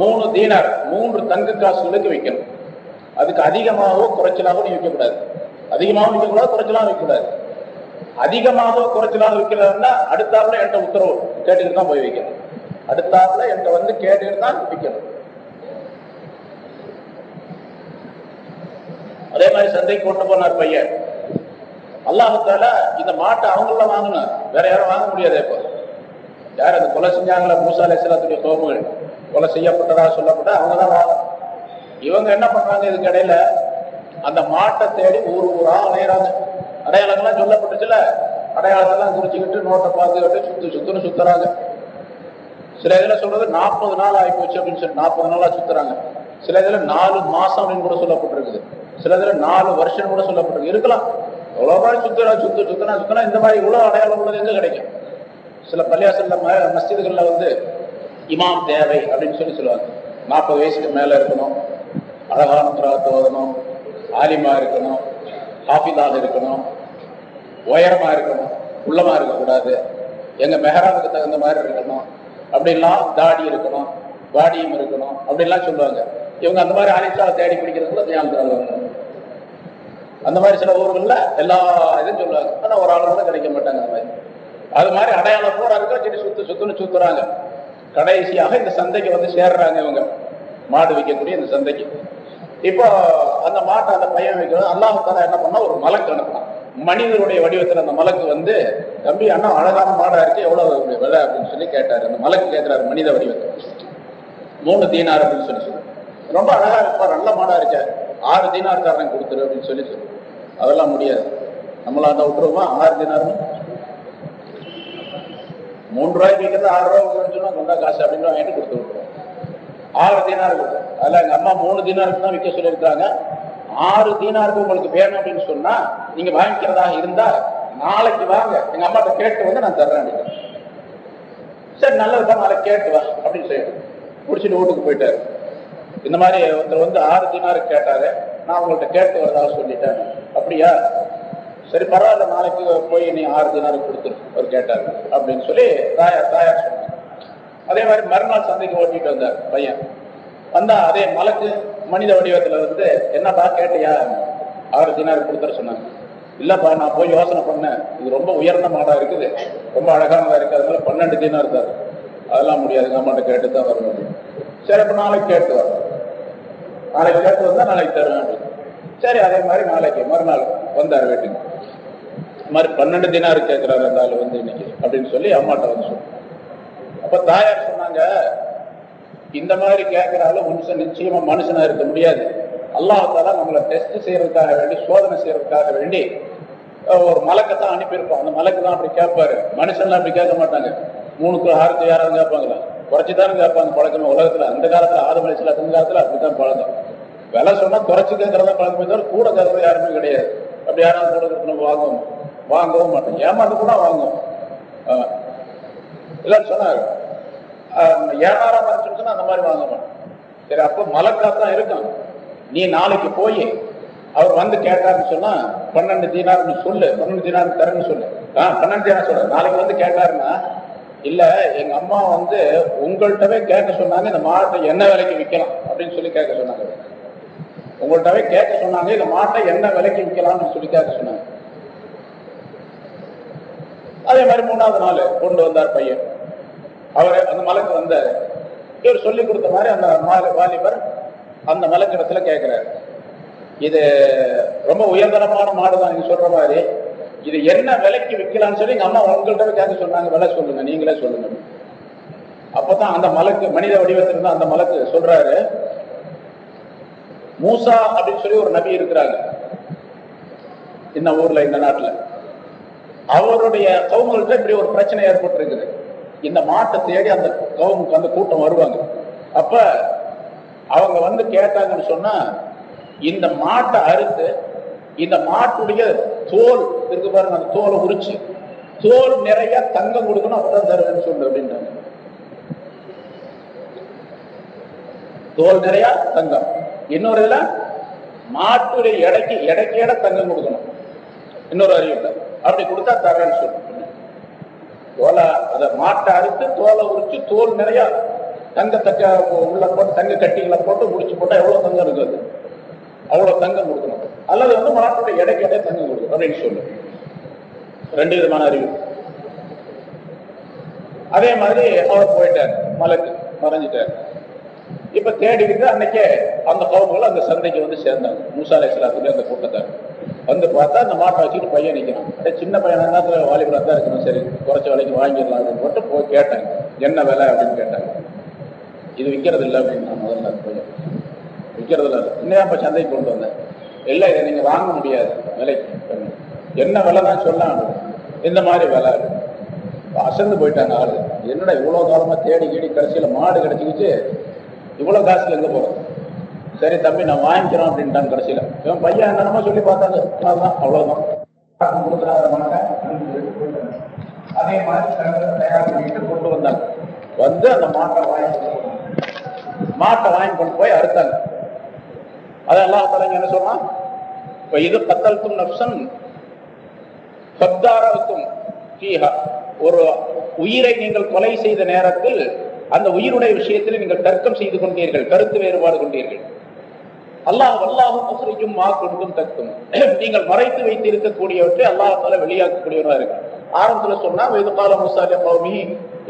மூணு தீனார் மூன்று தங்க காசுகளுக்கு விற்கணும் அதுக்கு அதிகமாகவோ குறைச்சலாகவோ நீ விற்கக்கூடாது அதிகமாகவும் விற்கக்கூடாது குறைச்சலாகவும் விற்கக்கூடாது அதிகமாகவோ குறைச்சலாக விற்கலன்னா அடுத்தாப்புல என்கிட்ட உத்தரவு கேட்டுக்கிட்டு தான் போய் வைக்கணும். அடுத்தாப்புல என்கிட்ட வந்து கேட்டுக்கிட்டு தான் விற்கணும் அதே மாதிரி சந்தைக்கு கொண்டு போனார் பையன். அல்லாஹால இந்த மாட்டை அவங்கள வாங்கணும் வேற யாரும் வாங்க முடியாது இப்போ யார் அந்த கொலை செஞ்சாங்களா? மூசா அலைசலாத்துடைய கோபங்கள். கொலை செய்யப்பட்டதாக சொல்லப்பட்ட அவங்க தான் வாங்கணும் இவங்க என்ன பண்றாங்க இதுக்கு இடையில? அந்த மாட்டை தேடி ஊர் ஊரா அலையிறாங்க. அடையாளங்கள்லாம் சொல்லப்பட்டுச்சுல. அடையாளத்தெல்லாம் குறிச்சுக்கிட்டு நோட்டை பார்த்துக்கிட்டு சுத்து சுத்துன்னு சுத்துறாங்க. சில இதுல சொல்றது நாற்பது நாள் ஆகி போச்சு அப்படின்னு சொல்லி நாற்பது நாளா சுத்துறாங்க. சில இதுல நாலு மாசம் அப்படின்னு கூட சொல்லப்பட்டிருக்குது. சில இதுல நாலு வருஷம் கூட சொல்லப்பட்டிருக்கு. இருக்கலாம். எவ்வளவு மாதிரி சுத்தனா சுத்து சுத்தனா சுத்தனா இந்த மாதிரி இவ்வளவு அடையாளம் உள்ளது எங்க கிடைக்கும்? சில பள்ளியாசல்ல ம- வந்து இமாம் தேவை அப்படின்னு சொல்லி சொல்லுவாங்க. நாற்பது வயசுக்கு மேல இருக்கணும் அழகான கிராத்து ஓதணும் ஆலிமா இருக்கணும் ஹாஃபிதாக இருக்கணும் உயரமா இருக்கணும் உள்ளமா இருக்கக்கூடாது எங்க மெஹராவுக்கு தகுந்த மாதிரி இருக்கணும் அப்படின்லாம் தாடி இருக்கணும் வாடியும் இருக்கணும் அப்படின்லாம் சொல்லுவாங்க. இவங்க அந்த மாதிரி அனைத்தா தேடி பிடிக்கிறதுக்குள்ள ஞாபகம் அந்த மாதிரி சில ஊர்கள்ல எல்லா இதுவும் சொல்லுவாங்க. ஆனா ஒரு ஆளு கூட கிடைக்க மாட்டாங்க அந்த மாதிரி. அது மாதிரி அடையாளம் பூரா இருக்கா சரி சுத்து சுத்துன்னு சுத்துறாங்க. கடைசியாக இந்த சந்தைக்கு வந்து சேர்றாங்க இவங்க. மாடு விற்கக்கூடிய இந்த சந்தைக்கு. இப்போ அந்த மாட்டை அந்த பையன் வைக்கிறது அல்லாஹால என்ன பண்ணா ஒரு மலக்கு அனுப்பினான் மனிதனுடைய வடிவத்துல அந்த மலக்கு வந்து தம்பி அண்ணா அழகான மாடா இருக்கு. எவ்வளவு விலை? அப்படின்னு சொல்லி கேட்டாரு. அந்த மலக்கு கேட்கிறாரு மனித வடிவத்தில். மூணு தீனார் அப்படின்னு சொல்லி சொல்லுவாங்க ரொம்ப அழகா இருப்பா நல்ல மாடா இருக்காரு. ஆறு தீனார் கொடுத்துரு அப்படின்னு சொல்லி சொல்லுவோம் அதெல்லாம் முடியாது. நம்மள அந்த விட்டுருவோமா? ஆறு தினார்னு? மூணு ரூபாய்க்கு கேட்கறது ஆறு ரூபாய் சொன்னா கொண்டா காசு அப்படின்னு வாங்கிட்டு கொடுத்து விட்டுருவோம். ஆறு தீனார் கொடுக்கும் அதுல எங்க அம்மா மூணு தீனாருக்கு தான் விற்க சொல்லியிருக்காங்க ஆறு தீனாருக்கு உங்களுக்கு வேணும் அப்படின்னு சொன்னா நீங்க வாங்கிக்கிறதா இருந்தா நாளைக்கு வாங்க. எங்க அம்மாட்ட கேட்டு வந்து நான் தர்றேன் அப்படின்னு சரி நல்லதுதான் நாளைக்கு கேட்டு வா அப்படின்னு சொல்லி முடிச்சுட்டு வீட்டுக்கு போயிட்டாரு. இந்த மாதிரி ஒருத்தர் வந்து ஆறு தினாரு கேட்டாரு. நான் உங்கள்கிட்ட கேட்டு வரதாக சொல்லிட்டேன். அப்படியா? சரி பரவாயில்ல நாளைக்கு போய் நீ ஆறு தினாரு கொடுத்துரு அவர் கேட்டாரு. அப்படின்னு சொல்லி தாயார் தாயார் சொன்னாங்க. அதே மாதிரி மறுநாள் சந்தைக்கு ஓட்டிட்டு வந்தார் பையன். வந்தா அதே மலக்கு மனித வடிவத்துல வந்து என்னப்பா கேட்டியா? ஆறு தினாரு கொடுத்துட சொன்னாங்க. இல்லப்பா நான் போய் யோசனை பண்ணேன். இது ரொம்ப உயர்ந்த மாடா இருக்குது. ரொம்ப அழகானதா இருக்கு அதனால பன்னெண்டு தினார் தரு அதெல்லாம் முடியாது. எங்க அம்மாட்ட கேட்டு தான் வரணும். சரி அப்ப நாளைக்கு கேட்டு வரேன். நாளைக்கு சேர்த்து வந்தா நாளைக்கு தருவேன் சரி அதே மாதிரி நாளைக்கு மறுநாள் வந்தார் வீட்டுக்கு. இந்த மாதிரி பன்னெண்டு தினாரு கேட்கிறாரு அந்த ஆளு வந்து இன்னைக்கு அப்படின்னு சொல்லி அம்மாட்ட வந்து சொன்னாங்க. அப்ப தாயார் சொன்னாங்க இந்த மாதிரி கேட்கிறாலும் மனுஷன் நிச்சயமா மனுஷனா இருக்க முடியாது. அல்லாஹால நம்மளை டெஸ்ட் செய்யறதுக்காக வேண்டி சோதனை செய்யறதுக்காக வேண்டி ஒரு மலக்கத்தான் அனுப்பியிருப்போம் அந்த மலக்கு தான் அப்படி கேட்பாரு. மனுஷன்லாம் அப்படி கேட்க மாட்டாங்க. மூணுக்கு ஆறுக்கு யாராவது கேட்பாங்களா? குறைச்சுதானே கேட்பாங்க பழக்கணும் உலகத்துல அந்த காலத்துல ஆறு மனுஷல அந்த காலத்துல அப்படித்தான் பழக்கம். விலை சொன்னா குறைச்சி கேட்கறத பழக்கம் தவிர கூட கேட்கறது யாருமே கிடையாது. அப்படி யாராவது கூட கொடுக்கணும் வாங்கவும். வாங்கவும் மாட்டோம். ஏமாந்து கூட வாங்குவோம். இல்லைன்னு சொன்னாங்க ஆஹ் ஏழாயிரம் அந்த மாதிரி வாங்க மாட்டோம். சரி அப்போ மலக்காத்தான் இருக்கும் நீ நாளைக்கு போய் அவர் வந்து கேட்டாருன்னு சொன்னா பன்னெண்டு தீனார்னு சொல்லு. பன்னெண்டு தீனார் தரேன்னு சொல்லு. ஆ பன்னெண்டு தீனார் சொல்லு. நாளைக்கு வந்து கேட்டாருன்னா இல்ல எங்க அம்மா வந்து உங்கள்கிட்டவே கேட்க சொன்னாங்க இந்த மாட்டை என்ன விலைக்கு விற்கலாம் அப்படின்னு சொல்லி கேட்க சொன்னாங்க. உங்கள்கிட்டவே கேட்க சொன்னாங்க இந்த மாட்டை என்ன விலைக்கு விற்கலாம்னு சொல்லி கேட்க சொன்னாங்க. அதே மாதிரி மூணாவது நாள் கொண்டு வந்தார் பையன். அவர் அந்த மலைக்கு வந்தார். இவர் சொல்லி கொடுத்த மாதிரி அந்த வாலிபர் அந்த மலைக்கிடத்துல கேட்கிறார். இது ரொம்ப உயர்தரமான மாடு தான் நீங்க சொல்ற மாதிரி. இது என்ன விலைக்கு விற்கலாம்னு சொல்லி எங்க அம்மா உங்கள்கிட்ட கேட்க சொன்னாங்க. விலை சொல்லுங்க நீங்களே சொல்லுங்க. அப்பதான் அந்த மலக்கு மனித வடிவத்தில் அந்த மலக்கு சொல்றாரு. மூசா அப்படின்னு சொல்லி ஒரு நபி இருக்கிறாங்க. இந்த ஊர்ல இந்த நாட்டுல. அவருடைய கவுங்கள்ட்ட இப்படி ஒரு பிரச்சனை ஏற்பட்டிருக்குது. இந்த மாட்டை தேடி அந்த கவுமுக்கு அந்த கூட்டம் வருவாங்க. அப்ப அவங்க வந்து கேட்டாங்கன்னு சொன்னா இந்த மாட்டை அறுத்து இந்த மாட்டுடைய தோல் இருக்கு பாருங்க அந்த தோலை உரிச்சு. தோல் நிறைய தங்கம் கொடுக்கணும் அப்பதான் தருவேன்னு சொல்லு அப்படின்றாங்க. தோல் நிறைய தங்கம். இன்னொரு இதுல மாட்டுடைய எடைக்கு எடைக்கு எடை தங்கம் கொடுக்கணும். இன்னொரு அறிவிப்பு அப்படி கொடுத்தா தர்றேன்னு சொல்லு. தோலை அதை மாட்டை அறுத்து தோலை உரிச்சு தோல் நிறைய தங்கத்தக்க உள்ள போட்டு தங்க கட்டிகளை போட்டு முடிச்சு போட்டா எவ்வளவு தங்கம் இருக்குது? அவ்வளவு தங்கம் கொடுக்கணும். அல்லது வந்து மாட்டுடைய எடை கேட்டே தங்க முடியும். அப்படின்னு சொல்லு. ரெண்டு விதமான அறிவு. அதே மாதிரி அவர் போயிட்டார். மலைக்கு மறைஞ்சிட்டார். இப்ப தேடிக்கிட்டு அன்னைக்கே அந்த கவுமுகள் அந்த சந்தைக்கு வந்து சேர்ந்தாங்க மூசாலை சிலாத்துக்கு அந்த கூட்டத்தார் வந்து பார்த்தா அந்த மாட்டை வச்சுட்டு பையன் நிற்கிறான் அடே, சின்ன பையன் நேரத்தில் வாலிபராக தான் இருக்கணும். சரி குறைச்ச விலைக்கு வாங்கிடலாம் அப்படின்னு போட்டு போய் கேட்டாங்க. என்ன விலை அப்படின்னு கேட்டாங்க. இது விற்கிறது இல்லை அப்படின்னு நான் முதல்ல அந்த பையன் விற்கிறது இல்லை இன்னும் அப்ப சந்தைக்கு கொண்டு வந்தேன். இல்லை இதை நீங்க வாங்க முடியாது. விலைக்கு. என்ன விலை தான் சொல்லலாம் இந்த மாதிரி விலை. அசந்து போயிட்டாங்க ஆளு. என்னடா இவ்வளவு காலமா தேடி கீடி கடைசியில மாடு கிடைச்சிக்கிச்சு? இவ்வளவு காசுல எங்க போறது? சரி தம்பி நான் வாங்கிக்கிறோம் அப்படின்ட்டாங்க கடைசியில. இவன் பையன் என்னென்னமோ சொல்லி பார்த்தாங்க. அவ்வளவுதான் அவ்வளவுதான். கொடுக்குறாங்க அதே மாதிரி தயார் பண்ணிட்டு கொண்டு வந்தாங்க. வந்து அந்த மாட்டை வாங்கி மாட்டை வாங்கி கொண்டு போய் அறுத்தாங்க. அதெல்லாம் தலைங்க என்ன சொன்னா இப்போ இது கத்தல்தும் நப்சன் சப்தாரத்தும் ஃபீஹா. ஒரு உயிரை நீங்கள் கொலை செய்த நேரத்தில் அந்த உயிருடைய விஷயத்தில் நீங்கள் தர்க்கம் செய்து கொண்டீர்கள் கருத்து வேறுபாடு கொண்டீர்கள். அல்லாஹ் அல்லாஹு முஸ்ரிக்கும் மா கொடுக்கும் தக்கும் நீங்கள் மறைத்து வைத்து இருக்கக்கூடியவற்றை அல்லாஹால வெளியாக்கக்கூடியவரா இருக்கு ஆரம்பத்துல சொன்னா இது கால முசாலிய கௌமி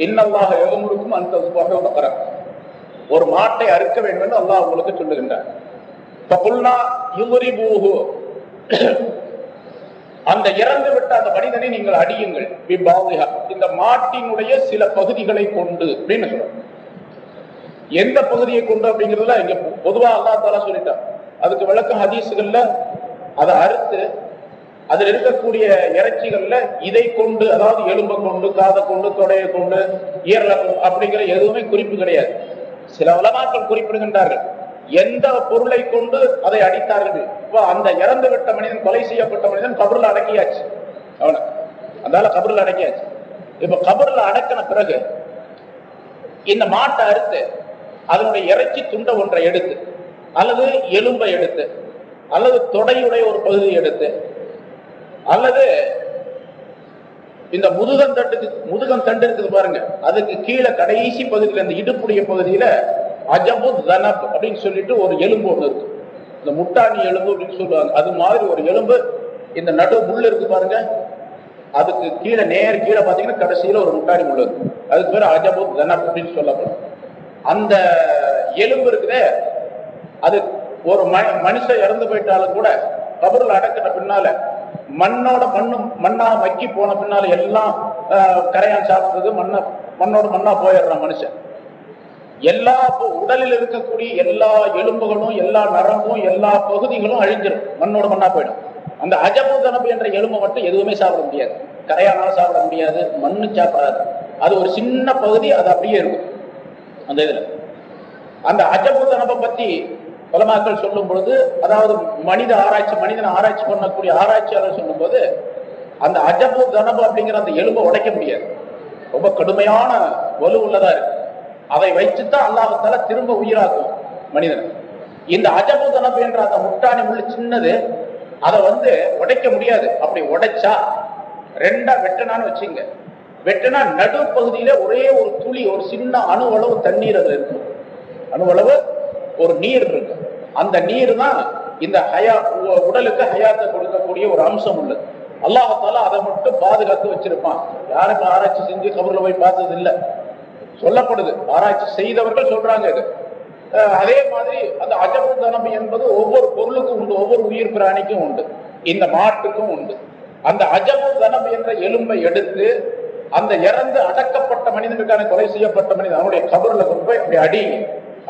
இன்னல்லாஹ எகமுருக்கும் அந்த ஒரு மாட்டை அறுக்க வேண்டும் என்று அல்லாஹ் உங்களுக்கு சொல்லுகின்றார். அந்த இறந்து விட்ட அந்த மனிதனை நீங்கள் அடியுங்கள். இந்த மாட்டினுடைய சில பகுதிகளை கொண்டு. அப்படின்னு சொல்றாங்க எந்த பகுதியை கொண்டு அப்படிங்கிறதுல இங்க பொதுவா அல்லா தாலா சொல்லிட்டான். அதுக்கு விளக்கம் ஹதீஸுகள்ல அதை அறுத்து அதில் இருக்கக்கூடிய இறைச்சிகள்ல இதை கொண்டு அதாவது எலும்பை கொண்டு காதை கொண்டு தொடையை கொண்டு ஈரலை அப்படிங்கிற எதுவுமே குறிப்பு கிடையாது. சில உலமாக்கள் குறிப்பிடுகின்றார்கள். எந்த பொருளை கொண்டு அதை அடித்தார்கள்? இப்போ அந்த இறந்து விட்ட மனிதன் கொலை செய்யப்பட்ட மனிதன் கபரில் அடக்கியாச்சு. அவனை அதால கபரில் அடக்கியாச்சு. இப்ப கபரில் அடக்கின பிறகு இந்த மாட்டை அறுத்து அதனுடைய இறைச்சி துண்டை ஒன்றை எடுத்து அல்லது எலும்பை எடுத்து அல்லது தொடையுடைய ஒரு பகுதியை எடுத்து அல்லது இந்த முதுகந்தண்டுக்கு முதுகன் தண்டு இருக்குது பாருங்க. அதுக்கு கீழே கடைசி பகுதியில் இந்த இடுப்புடைய பகுதியில அஜபு தனப் அப்படின்னு சொல்லிட்டு ஒரு எலும்பு ஒன்று இருக்கு. இந்த முட்டாணி எலும்பு அப்படின்னு சொல்லுவாங்க. அது மாதிரி ஒரு எலும்பு இந்த நடு முள் இருக்கு பாருங்க. அதுக்கு கீழே நேர் கீழே பார்த்தீங்கன்னா கடைசியில் ஒரு முட்டாணி முள் இருக்கு. அதுக்கு பேர் அஜபு தனப் அப்படின்னு சொல்லப்படும். அந்த எலும்பு இருக்குதே அது ஒரு மனுஷன் இறந்து போயிட்டாலும் கூட கபரில் அடக்கிற பின்னால மண்ணோட மண்ணு மண்ணாக மக்கி போன பின்னால எல்லாம் கரையான் சாப்பிட்றது மண்ணை மண்ணோட மண்ணா போயிடுறான் மனுஷன். எல்லா உடலில் இருக்கக்கூடிய எல்லா எலும்புகளும் எல்லா நரம்பும் எல்லா பகுதிகளும் அழிஞ்சிடும் மண்ணோட மண்ணா போயிடும். அந்த அஜபுதனபு என்ற எலும்பை மட்டும் எதுவுமே சாப்பிட முடியாது. கரையானால சாப்பிட முடியாது. மண்ணு சாப்பிடாது. அது ஒரு சின்ன பகுதி அது அப்படியே இருக்கும். அந்த இதுல. அந்த அஜபுதனபை பத்தி பலமாக்கள் சொல்லும் பொழுது அதாவது மனித ஆராய்ச்சி மனிதன் ஆராய்ச்சி பண்ணக்கூடிய ஆராய்ச்சியாளர் சொல்லும்போது அந்த அஜபு தனபு அப்படிங்கிற அந்த எலும்பை உடைக்க முடியாது. ரொம்ப கடுமையான வலு உள்ளதா இருக்கு. அதை வச்சுதான் அல்லாஹால திரும்ப உயிராக்கும் மனிதன். இந்த அஜபு என்ற அந்த முட்டாணி முள்ளு சின்னது அதை வந்து உடைக்க முடியாது. அப்படி உடைச்சா ரெண்டா வெட்டனான்னு வச்சுங்க. வெட்டினா நடுப்பகுதியில ஒரே ஒரு துளி ஒரு சின்ன அணு அளவு தண்ணீர் அதுல இருக்கும். அணு அளவு ஒரு நீர் இருக்கு அந்த நீர் தான் இந்த ஹயா உ- உடலுக்கு ஹயாத்தை கொடுக்கக்கூடிய ஒரு அம்சம் உள்ளது. அல்லாஹத்தால அதை மட்டும் பாதுகாத்து வச்சிருப்பான். யாருக்கும் ஆராய்ச்சி செஞ்சு கபர்ல போய் பார்த்தது இல்லை. சொல்லப்படுது. ஆராய்ச்சி செய்தவர்கள் சொல்றாங்க இது. அதே மாதிரி அந்த அஜபு தனம் என்பது ஒவ்வொரு பொருளுக்கும் உண்டு ஒவ்வொரு உயிர் பிராணிக்கும் உண்டு இந்த மாட்டுக்கும் உண்டு. அந்த அஜபு தனம் என்ற எலும்பை எடுத்து அந்த இறந்து அடக்கப்பட்ட மனிதனுக்கான கொலை செய்யப்பட்ட மனிதன் அவனுடைய கபர்ல கொண்டு போய் அப்படி அடி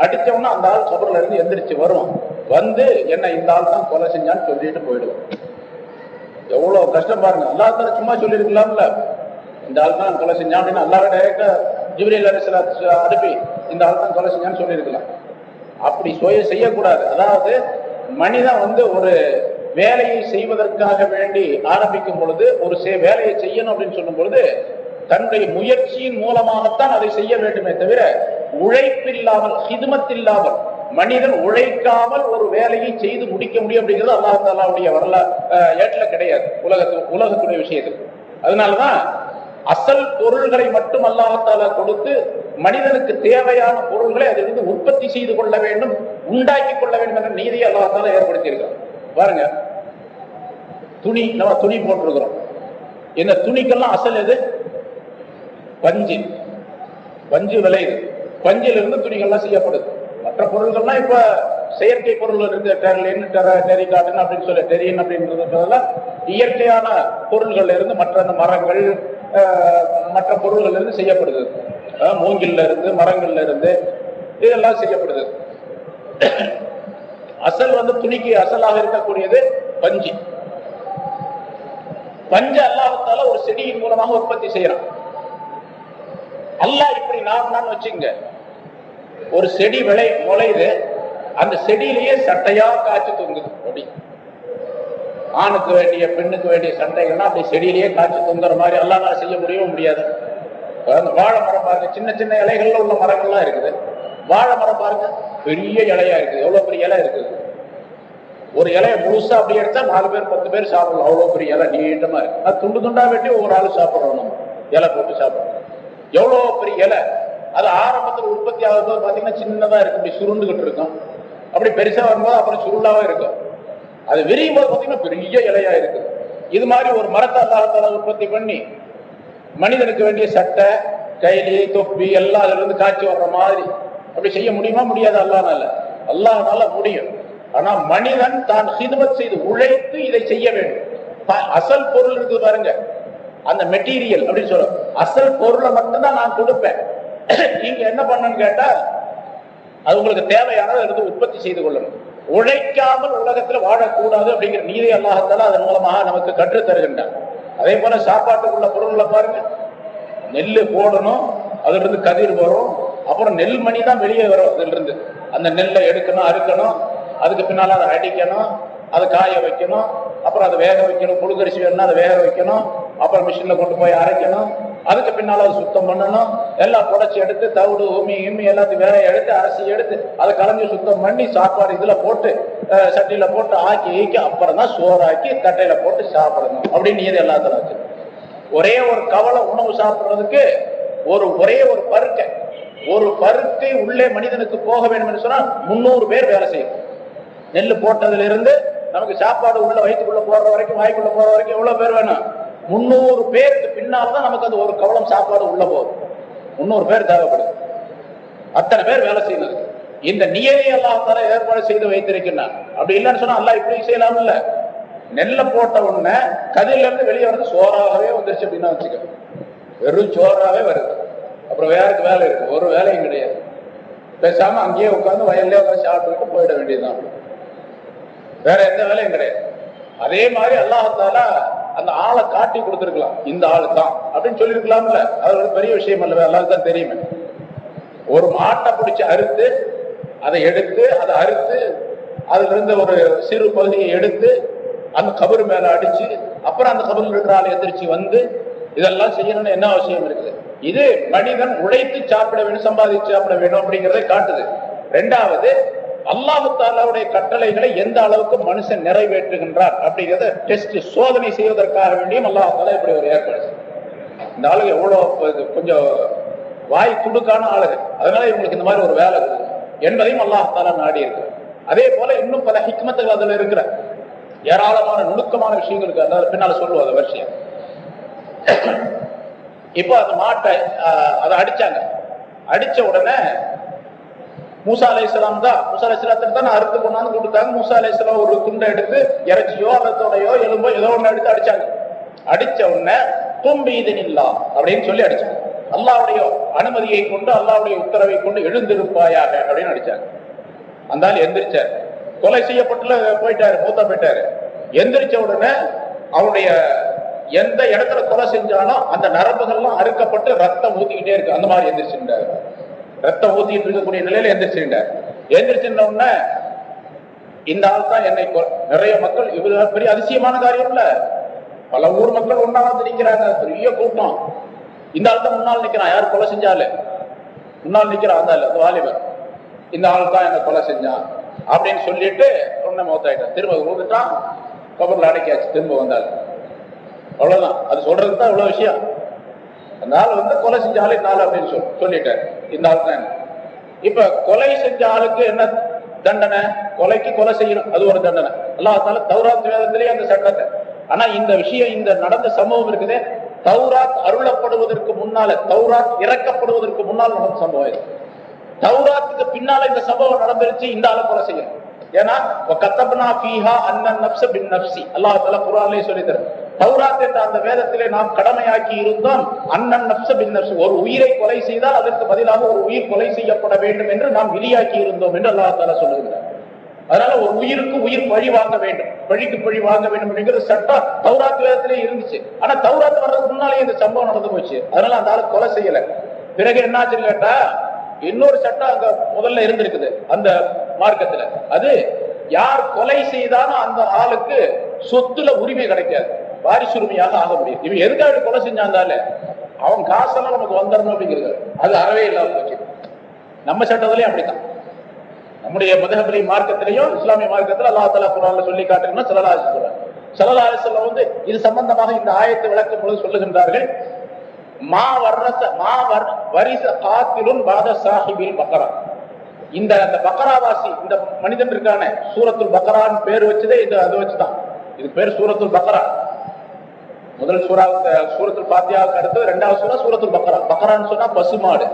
அடிச்சவனா அந்த ஆள் கபர்ல இருந்து எந்திரிச்சு வரும் வந்து என்ன இந்த ஆள் தான் கொலை செஞ்சான்னு சொல்லிட்டு போயிடுவான். எவ்வளவு கஷ்டம் பாருங்க. எல்லாத்தாலும் சும்மா சொல்லியிருக்கலாம்ல. இந்த ஆள் தான் கொலை செஞ்சான் அப்படின்னு அல்லாஹ் டைரக்டா ஜிப்ரேல் அலிஸ்லாத் அனுப்பி இந்த ஆள் தான் கொலை செஞ்சான்னு சொல்லியிருக்கலாம். அப்படி சுய செய்யக்கூடாது. அதாவது மனிதன் வந்து ஒரு வேலையை செய்வதற்காக வேண்டி ஆரம்பிக்கும் பொழுது ஒரு செ- வேலையை செய்யணும் அப்படின்னு சொல்லும் பொழுது தன்னுடைய முயற்சியின் மூலமாகத்தான் அதை செய்ய வேண்டுமே தவிர உழைப்பில்லாமல் ஹிதுமத்தில்லாமல் மனிதன் உழைக்காமல் ஒரு வேலையை செய்து முடிக்க முடியும் அப்படிங்கிறது அல்லாஹாலாவுடைய வரலாறு ஏட்டில் கிடையாது. உலகத்து உலகத்துடைய விஷயத்தில். அதனாலதான் அசல் பொருள்களை மட்டும் அல்லாஹால கொடுத்து மனிதனுக்கு தேவையான பொருள்களை அதிலிருந்து உற்பத்தி செய்து கொள்ள வேண்டும் உண்டாக்கி கொள்ள வேண்டும் என்ற நீதியை அல்லாஹால ஏற்படுத்தியிருக்காங்க பாருங்க. துணி நம்ம துணி போட்டிருக்கிறோம். இந்த துணிக்கெல்லாம் அசல் எது? பஞ்சு. பஞ்சு விளையுது. பஞ்சிலிருந்து துணிகள்லாம் செய்யப்படுது. மற்ற பொருள்கள்லாம் இப்ப செயற்கை பொருள் இருக்கு டெர்லின் டெரி அப்படின்னு சொல்லி டெரின் அப்படின்றதுல இயற்கையான பொருள்கள்ல இருந்து மற்ற அந்த மரங்கள் மற்ற பொருள்கள்ல இருந்து செய்யப்படுது. மூங்கில்ல இருந்து மரங்கள்ல இருந்து இதெல்லாம் செய்யப்படுது. அசல் வந்து துணிக்கு அசலாக இருக்கக்கூடியது பஞ்சு. பஞ்சு அல்லாஹத்தால ஒரு செடியின் மூலமாக உற்பத்தி செய்யறான். அல்லாஹ் இப்படி நாம் நான் வச்சுங்க ஒரு செடி விளை முளையுது அந்த செடியிலேயே சட்டையா காய்ச்சி தொங்குது அப்படி ஆணுக்கு வேண்டிய பெண்ணுக்கு வேண்டிய சண்டைகள்லாம் அப்படி செடியிலேயே காய்ச்சி தொங்குற மாதிரி அல்லாஹ் செய்ய முடியவும் முடியாது. அந்த வாழை மரம் பாருங்க சின்ன சின்ன இலைகள்ல உள்ள மரங்கள்லாம் இருக்குது. வாழை மரம் பாருங்க பெரிய இலையா இருக்குது. எவ்வளவு பெரிய இலை இருக்குது? ஒரு இலையை முழுசா அப்படியே எடுத்தா நாலு பேர் பத்து பேர் சாப்பிடலாம். அவ்வளவு பெரிய இலை நீட்டமா இருக்கு. அது துண்டு துண்டா வெட்டி ஒவ்வொரு ஆளு சாப்பிடுறோம் நம்ம. இலை போட்டு சாப்பிட்றோம். எவ்வளவு பெரிய இலை? அது ஆரம்பத்தில் உற்பத்தி ஆகும்போது பாத்தீங்கன்னா சின்னதா இருக்கு. இப்படி சுருண்டுகிட்டு இருக்கும். அப்படி பெருசா வரும்போது அப்புறம் சுருளாவே இருக்கும். அது விரியும் போது பார்த்தீங்கன்னா பெரிய இலையா இருக்கு இது மாதிரி ஒரு மரத்தை அல்லாஹத்தால உற்பத்தி பண்ணி மனிதனுக்கு வேண்டிய சட்டை கைலி தொப்பி எல்லாம் அதுல இருந்து காய்ச்சி வர்ற மாதிரி. அப்படி செய்ய முடியுமா? முடியாது. அல்லாஹ்னால. அல்லாஹனால முடியும். ஆனா மனிதன் தான் ஹிதமத் செய்து உழைத்து இதை செய்ய வேண்டும். அசல் பொருள் இருக்குது பாருங்க. அந்த மெட்டீரியல் அப்படின்னு சொல்றோம். அசல் பொருளை மட்டும்தான் நான் கொடுப்பேன். நீங்க என்ன பண்ணுன்னு கேட்டா அது உங்களுக்கு தேவையானதை எடுத்து உற்பத்தி செய்து கொள்ளணும். உழைக்காமல் உலகத்துல வாழக்கூடாது அப்படிங்கிற நீதி அல்லாஹத்தால அதன் மூலமாக நமக்கு கற்று தருகின்றார். அதே போல சாப்பாட்டுக்குள்ள பொருள்களை பாருங்க. நெல் போடணும் அதுல இருந்து கதிர் வரும். அப்புறம் நெல் மணி தான் வெளியே வரும் அதுல இருந்து அந்த நெல்லை எடுக்கணும் அறுக்கணும். அதுக்கு பின்னால அதை அடிக்கணும் அதை காய வைக்கணும். அப்புறம் அதை வேக வைக்கணும். புழுக்கரிசி வேணும்னா அதை வேக வைக்கணும். அப்புறம் மிஷினில் கொண்டு போய் அரைக்கணும். அதுக்கு பின்னால அதை சுத்தம் பண்ணணும். எல்லாம் புடைச்சி எடுத்து தவிடு உமி இம்மி எல்லாத்தையும் வேற எடுத்து அரிசி எடுத்து அதை கலந்து சுத்தம் பண்ணி சாப்பாடு இதுல போட்டு சட்டியில போட்டு ஆக்கி ஈக்கி அப்புறம் தான் சோறாக்கி தட்டையில போட்டு சாப்பிடணும். அப்படின்னு இது எல்லாத்துல வச்சு. ஒரே ஒரு கவலை உணவு சாப்பிடுறதுக்கு ஒரு ஒரே ஒரு பருக்கை. ஒரு பருக்கை உள்ளே மனிதனுக்கு போக வேண்டும் என்று சொன்னா முன்னூறு பேர் வேலை செய்யும். நெல் போட்டதுல இருந்து நமக்கு சாப்பாடு உள்ள வயிற்றுக்குள்ள போற வரைக்கும் வாய்க்குள்ள போற வரைக்கும் எவ்வளவு பேர் வேணும்? முன்னூறு பேருக்கு பின்னால் தான் நமக்கு அந்த ஒரு கவலம் சாப்பாடு உள்ள போகுது. முன்னூறு பேர் தேவைப்படுது. அத்தனை பேர் வேலை செய்யணும். இந்த நியதி அல்லாஹால ஏற்பாடு செய்து வைத்திருக்கிறான் அப்படி இல்லைன்னு சொன்னா அல்லாஹ் இப்படி செய்யலாம் இல்ல. நெல்லை போட்ட உடனே கதிரில இருந்து வெளியே வந்து சோறாகவே வந்துருச்சு அப்படின்னா வச்சுக்க வெறும் சோறாகவே வருது. அப்புறம் வேறக்கு வேலை இருக்கு? ஒரு வேலையும் கிடையாது. பேசாம அங்கேயே உட்காந்து வயல்லே உட்காந்து சாப்பிட்டுக்கிட்டு போயிட வேண்டியதுதான். வேற எந்த வேலையும் கிடையாது. அதே மாதிரி அல்லாஹால அந்த ஆளை காட்டி கொடுத்துருக்கலாம். இந்த ஆளு தான். அப்படின்னு சொல்லியிருக்கலாம்ல. அது ஒரு பெரிய விஷயம் அல்லவே எல்லாருக்கும் தான் தெரியுமே. ஒரு மாட்டை பிடிச்சி அறுத்து அதை எடுத்து அதை அறுத்து அதுல இருந்த ஒரு சிறு பகுதியை எடுத்து அந்த கபரு மேல அடிச்சு அப்புறம் அந்த கபரில் இருக்கிற ஆள் எந்திரிச்சு வந்து இதெல்லாம் செய்யணும்னு என்ன அவசியம் இருக்குது? இது மனிதன் உழைத்து சாப்பிட வேணும் சம்பாதிச்சு சாப்பிட வேணும் அப்படிங்கிறத காட்டுது. ரெண்டாவது அல்லாஹு தாலாவுடைய கட்டளைகளை எந்த அளவுக்கு மனுஷன் நிறைவேற்றுகின்றார் அப்படிங்கறத டெஸ்ட் சோதனை செய்வதற்காக வேண்டியும் அல்லாஹ் தாலா இப்படி ஒரு ஏற்பாடு இந்த ஆளுங்க எவ்வளவு கொஞ்சம் வாய் துடுக்கான ஆளுகள் அதனால இவங்களுக்கு இந்த மாதிரி ஒரு வேலை இருக்கு என்பதையும் அல்லாஹால நாடி இருக்கு அதே போல இன்னும் பல ஹிக்மத்துகள் அதுல இருக்கிற ஏராளமான நுணுக்கமான விஷயங்கள் இருக்கு அதாவது பின்னால சொல்லுவோம் அதை விஷயம் இப்போ அந்த மாட்டை அதை அடிச்சாங்க. அடிச்ச உடனே மூசா அலைஹிஸ்ஸலாம் தான். மூசா அலைஹிஸ்ஸலாத்துக்கு தான் அறுத்து கொண்டாந்து கொடுத்தாங்க. மூசா அலைஹிஸ்ஸலாம் ஒரு துண்டை எடுத்து இறைச்சியோ ரத்தோடையோ எலும்போ ஏதோ ஒண்ணு எடுத்து அடிச்சாங்க. அடிச்ச உடனே தும்பி இல்லா அப்படின்னு சொல்லி அடிச்சாங்க. அல்லாவுடைய அனுமதியை கொண்டு அல்லாவுடைய உத்தரவை கொண்டு எழுந்திருப்பாயாக அப்படின்னு அடிச்சாங்க. அந்த ஆள் எந்திரிச்சார். கொலை செய்யப்பட்டுல போயிட்டாரு மூத்தா போயிட்டாரு. எந்திரிச்ச உடனே அவருடைய எந்த இடத்துல கொலை செஞ்சாலும் அந்த நரம்புகள்லாம் அறுக்கப்பட்டு ரத்தம் ஊத்திக்கிட்டே இருக்கு. அந்த மாதிரி எந்திரிச்சுட்டாரு. ரத்தம் ஊத்திட்டு இருக்கக்கூடிய நிலையில எந்திரிச்சுட்டார் எந்திரிச்சிருந்த இந்த ஆள் தான் என்னை கொ- நிறைய மக்கள் இவ்வளவு பெரிய அதிசயமான காரியம் இல்ல. பல ஊர் மக்கள் ஒன்னா வந்து நிக்கிறாங்க பெரிய கூட்டம். இந்த ஆள் தான் முன்னால் நிக்கிறான். யார் கொலை செஞ்சாலே? முன்னால் நிக்கிறான் அந்த அந்த வாலிபர் இந்த ஆள் தான் என்ன கொலை செஞ்சான். அப்படின்னு சொல்லிட்டு உடனே மௌத்தாயிட்டான். திரும்ப ஊதுட்டான் கபர்ல அடைக்கியாச்சு. திரும்ப வந்தாள் அவ்வளவுதான். அது சொல்றதுக்கு தான் இவ்வளவு விஷயம். நாள் வந்து கொலை செஞ்ச ஆளு அப்படின்னு சொல் சொல்லிட்டாரு. இந்த ஆள் தான் இப்ப கொலை செஞ்ச ஆளுக்கு என்ன தண்டனை? கொலைக்கு கொலை செய்யணும். அது ஒரு தண்டனை. அல்லாஹால தௌராத் வேதத்திலேயே அந்த சட்டத்தை. ஆனா இந்த விஷயம் இந்த நடந்த சம்பவம் இருக்குதே தௌராத் அருளப்படுவதற்கு முன்னால தௌராத் இறக்கப்படுவதற்கு முன்னால் நடந்த சம்பவம் இது. தௌராத்துக்கு பின்னால இந்த சம்பவம் நடந்துருச்சு இந்த ஆளு கொலை செய்யணும். ஏன்னா கத்தப்னா ஃபீஹா அன்னன் நப்ச பின் நப்சி அல்லாஹ் தஆலா சொல்லித்தரும் தௌராத் என்ற அந்த வேதத்திலே நாம் கடமையாக்கி இருந்தோம். அண்ணன் நப்ச ஒரு உயிரை கொலை செய்தால் அதற்கு பதிலாக ஒரு உயிர் கொலை செய்யப்பட வேண்டும் என்று நாம் விதியாக்கி இருந்தோம் என்று அல்லாஹ் தஆலா சொல்லுகிறார் அதனால ஒரு உயிருக்கு உயிர் பழி வாங்க வேண்டும். பழிக்கு பழி வாங்க வேண்டும் அப்படிங்கிற சட்டம். தௌராத் வேதத்திலே இருந்துச்சு. ஆனா தௌராத் வர்றதுக்கு முன்னாலே இந்த சம்பவம் நடந்து போச்சு. அதனால அந்த ஆளு கொலை செய்யல. பிறகு என்னாச்சுன்னு கேட்டா இன்னொரு சட்டம் அங்க முதல்ல இருந்திருக்குது. அந்த மார்க்கத்துல. அது யார் கொலை செய்தாலும் அந்த ஆளுக்கு சொத்துல உரிமை கிடைக்காது. வாரிசுரிமையாக ஆக முடியும். இவன் எதுக்காக கொலை செஞ்சாந்தால? அவன் காசெல்லாம் நமக்கு வந்துடணும் அப்படிங்கிறது. அது அறவே இல்லாம போச்சு. நம்ம சட்டத்திலயும் அப்படித்தான். நம்முடைய மதகபலி மார்க்கத்திலையும் இஸ்லாமிய மார்க்கத்தில் அல்லாஹ் தலா குரான்ல சொல்லி காட்டுறீங்கன்னா சலலாசி சொல்றாங்க சலலாசி சொல்ல வந்து இது சம்பந்தமாக இந்த ஆயத்தை விளக்கும் பொழுது சொல்லுகின்றார்கள் மா வர்ரச மா வர் வரிச காத்திலும் பாத சாஹிபில் பக்கரா. இந்த அந்த பக்கராவாசி இந்த மனிதன் இருக்கானே சூரத்துல் பக்கரான்னு பேர் வச்சதே இது அதை வச்சுதான். இது பேர் சூரத்துல் பக்கரா. முதல் சூறா சூரத்தில் பாத்தியாவுக்கு அடுத்தது ரெண்டாவது சூறா சூரத்தில் பக்கரா பக்கரான்னு சொன்னா பசுமாடு.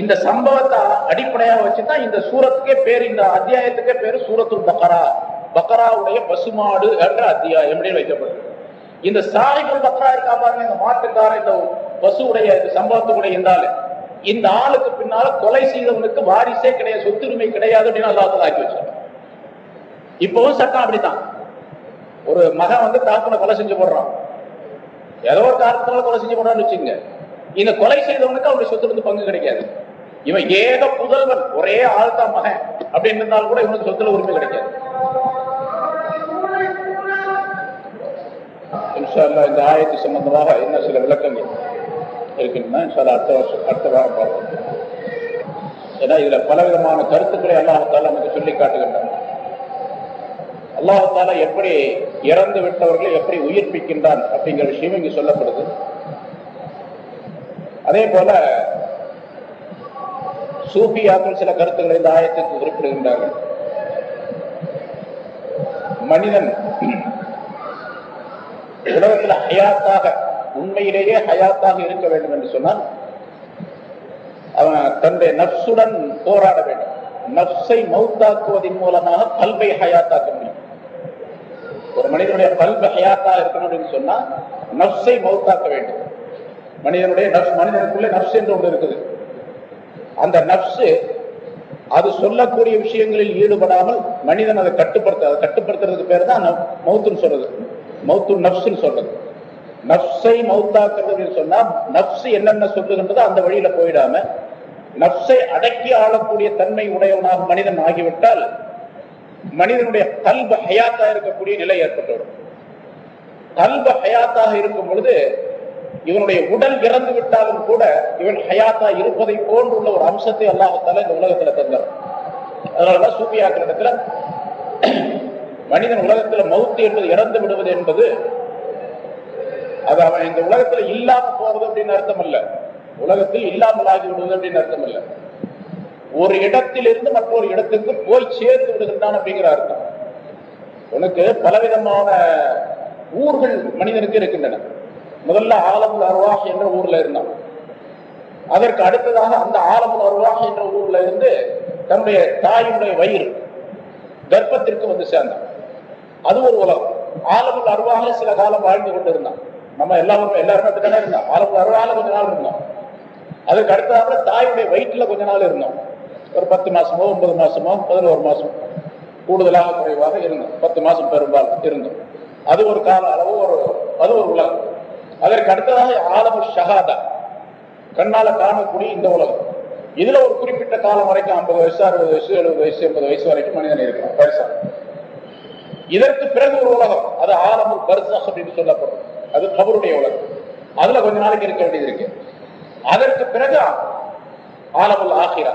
இந்த சம்பவத்தை அடிப்படையா வச்சுதான் இந்த சூரத்துக்கே பேர் இந்த அத்தியாயத்துக்கே பேரு சூரத்துல் பக்கரா பக்கராவுடைய பசுமாடு என்ற அத்தியாயம் எப்படி வைக்கப்பட்டது. இந்த சாஹிபுல் பக்ரா இருக்கா பாருங்க இந்த மாட்டுக்கார இந்த பசுவுடைய சம்பவத்துக்குடைய சம்பவத்துடைய இந்த ஆளு. இந்த ஆளுக்கு பின்னால கொலை செய்தவனுக்கு வாரிசே கிடையாது சொத்துரிமை கிடையாது அப்படின்னு அல்லாத ஆக்கி வச்சாங்க இப்பவும் சட்டம் அப்படித்தான். ஒரு மகன் வந்து தாக்குன கொலை செஞ்சு போடுறான். ஏதோ ஒரு காரணத்தினால கொலை செஞ்சு போனான்னு வச்சுங்க இந்த கொலை செய்தவனுக்கு அவருடைய சொத்துல இருந்து பங்கு கிடைக்காது. இவன் ஏக புதல்வன் ஒரே ஆழ்த்தா மகன் அப்படின்னு இருந்தாலும் கூட இவனுக்கு சொத்துல உரிமை கிடைக்காது. இந்த ஆயத்து சம்பந்தமாக என்ன சில விளக்கங்கள் இருக்குன்னா அடுத்த வருஷம் அடுத்த வாரம் பார்ப்போம். ஏன்னா இதுல பலவிதமான கருத்துக்களை அல்லாஹால நமக்கு சொல்லி காட்டுகின்றன. அல்லாஹால எப்படி இறந்து விட்டவர்களை எப்படி உயிர்ப்பிக்கின்றான் அப்படிங்கிற விஷயம் இங்கு சொல்லப்படுது. அதே போல சூஃபியாக்கள் சில கருத்துக்களை இந்த ஆயத்துக்கு குறிப்பிடுகின்றார்கள். மனிதன் உலகத்தில் ஹயாத்தாக உண்மையிலேயே ஹயாத்தாக இருக்க வேண்டும் என்று சொன்னால் அவன் தன்னுடைய நப்சுடன் போராட வேண்டும். நப்சை மௌத்தாக்குவதன் மூலமாக கல்வை ஹயாத்தாக்க முடியும். ஒரு மனிதனுடைய கல்வி ஹயாத்தா இருக்கணும் அப்படின்னு சொன்னா நப்சை மௌத்தாக்க வேண்டும். மனிதனுடைய நப்ஸ் மனிதனுக்குள்ளே நப்ஸ் என்று ஒன்று இருக்குது. அந்த நப்சு அது சொல்லக்கூடிய விஷயங்களில் ஈடுபடாமல் மனிதன் அதை கட்டுப்படுத்த அதை கட்டுப்படுத்துறதுக்கு பேர் தான் மௌத்துன்னு சொல்றது. மௌத்து நப்சுன்னு சொல்றது. நப்சை மௌத்தாக்குறது சொன்னா நப்சு என்னென்ன சொல்லுகின்றதோ அந்த வழியில போயிடாம நப்சை அடக்கி ஆளக்கூடிய தன்மை உடையவனாக மனிதன் ஆகிவிட்டால் மனிதனுடைய கல்ப ஹயாத்தா இருக்கக்கூடிய நிலை ஏற்பட்டுவிடும். கல்ப ஹயாத்தாக இருக்கும் பொழுது இவனுடைய உடல் இறந்து விட்டாலும் கூட இவன் ஹயாத்தா இருப்பதை போன்றுள்ள ஒரு அம்சத்தை அல்லாஹத்தால இந்த உலகத்துல தந்தார் அதனாலதான் சூப்பியாக்கிற இடத்துல மனிதன் உலகத்துல மவுத்து என்பது இறந்து விடுவது என்பது அது அவன் இந்த உலகத்துல இல்லாம போறது அப்படின்னு அர்த்தம் இல்ல உலகத்தில் இல்லாமல் ஆகி விடுவது அப்படின்னு அர்த்தம் இல்ல ஒரு இடத்திலிருந்து மற்றொரு இடத்துக்கு போய் சேர்ந்து விடுகின்றான் அப்படிங்கிற அர்த்தம். உனக்கு பலவிதமான ஊர்கள் மனிதனுக்கு இருக்கின்றன. முதல்ல ஆலமுல் அருவாஹ் என்ற ஊர்ல இருந்தான். அதற்கு அடுத்ததாக அந்த ஆலமுல் அருவாஹ் என்ற ஊர்ல இருந்து தன்னுடைய தாயினுடைய வயிறு கர்ப்பத்திற்கு வந்து சேர்ந்தான். அது ஒரு உலகம். ஆலமுல் அருவாக சில காலம் வாழ்ந்து கொண்டிருந்தான். நம்ம எல்லாரும் எல்லாருமே அப்படித்தானே இருந்தோம் ஆலமுல் அருவாக கொஞ்ச நாள் இருந்தோம். அதுக்கு அடுத்ததாக தாயுடைய வயிற்றுல கொஞ்ச நாள் இருந்தோம். ஒரு பத்து மாசமோ ஒன்பது மாசமோ பதினோரு மாசம். கூடுதலாக குறைவாக இருந்தோம் பத்து மாசம் பெரும்பாலும் இருந்தோம் அது ஒரு கால அளவு ஒரு அது ஒரு உலகம் அதற்கு அடுத்ததாக ஆலமு ஷஹாதா. கண்ணால காணக்கூடிய இந்த உலகம். இதுல ஒரு குறிப்பிட்ட காலம் வரைக்கும் ஐம்பது வயசு அறுபது வயசு எழுபது வயசு எண்பது வயசு வரைக்கும் மனிதன் இருக்கலாம் பெருசா. இதற்கு பிறகு ஒரு உலகம். அது ஆலமுல் பர்சக் அப்படின்னு சொல்லப்படும். அது கபருடைய உலகம். அதுல கொஞ்ச நாளைக்கு இருக்க வேண்டியது இருக்கு. அதற்கு பிறகு ஆலமுல் ஆகிரா.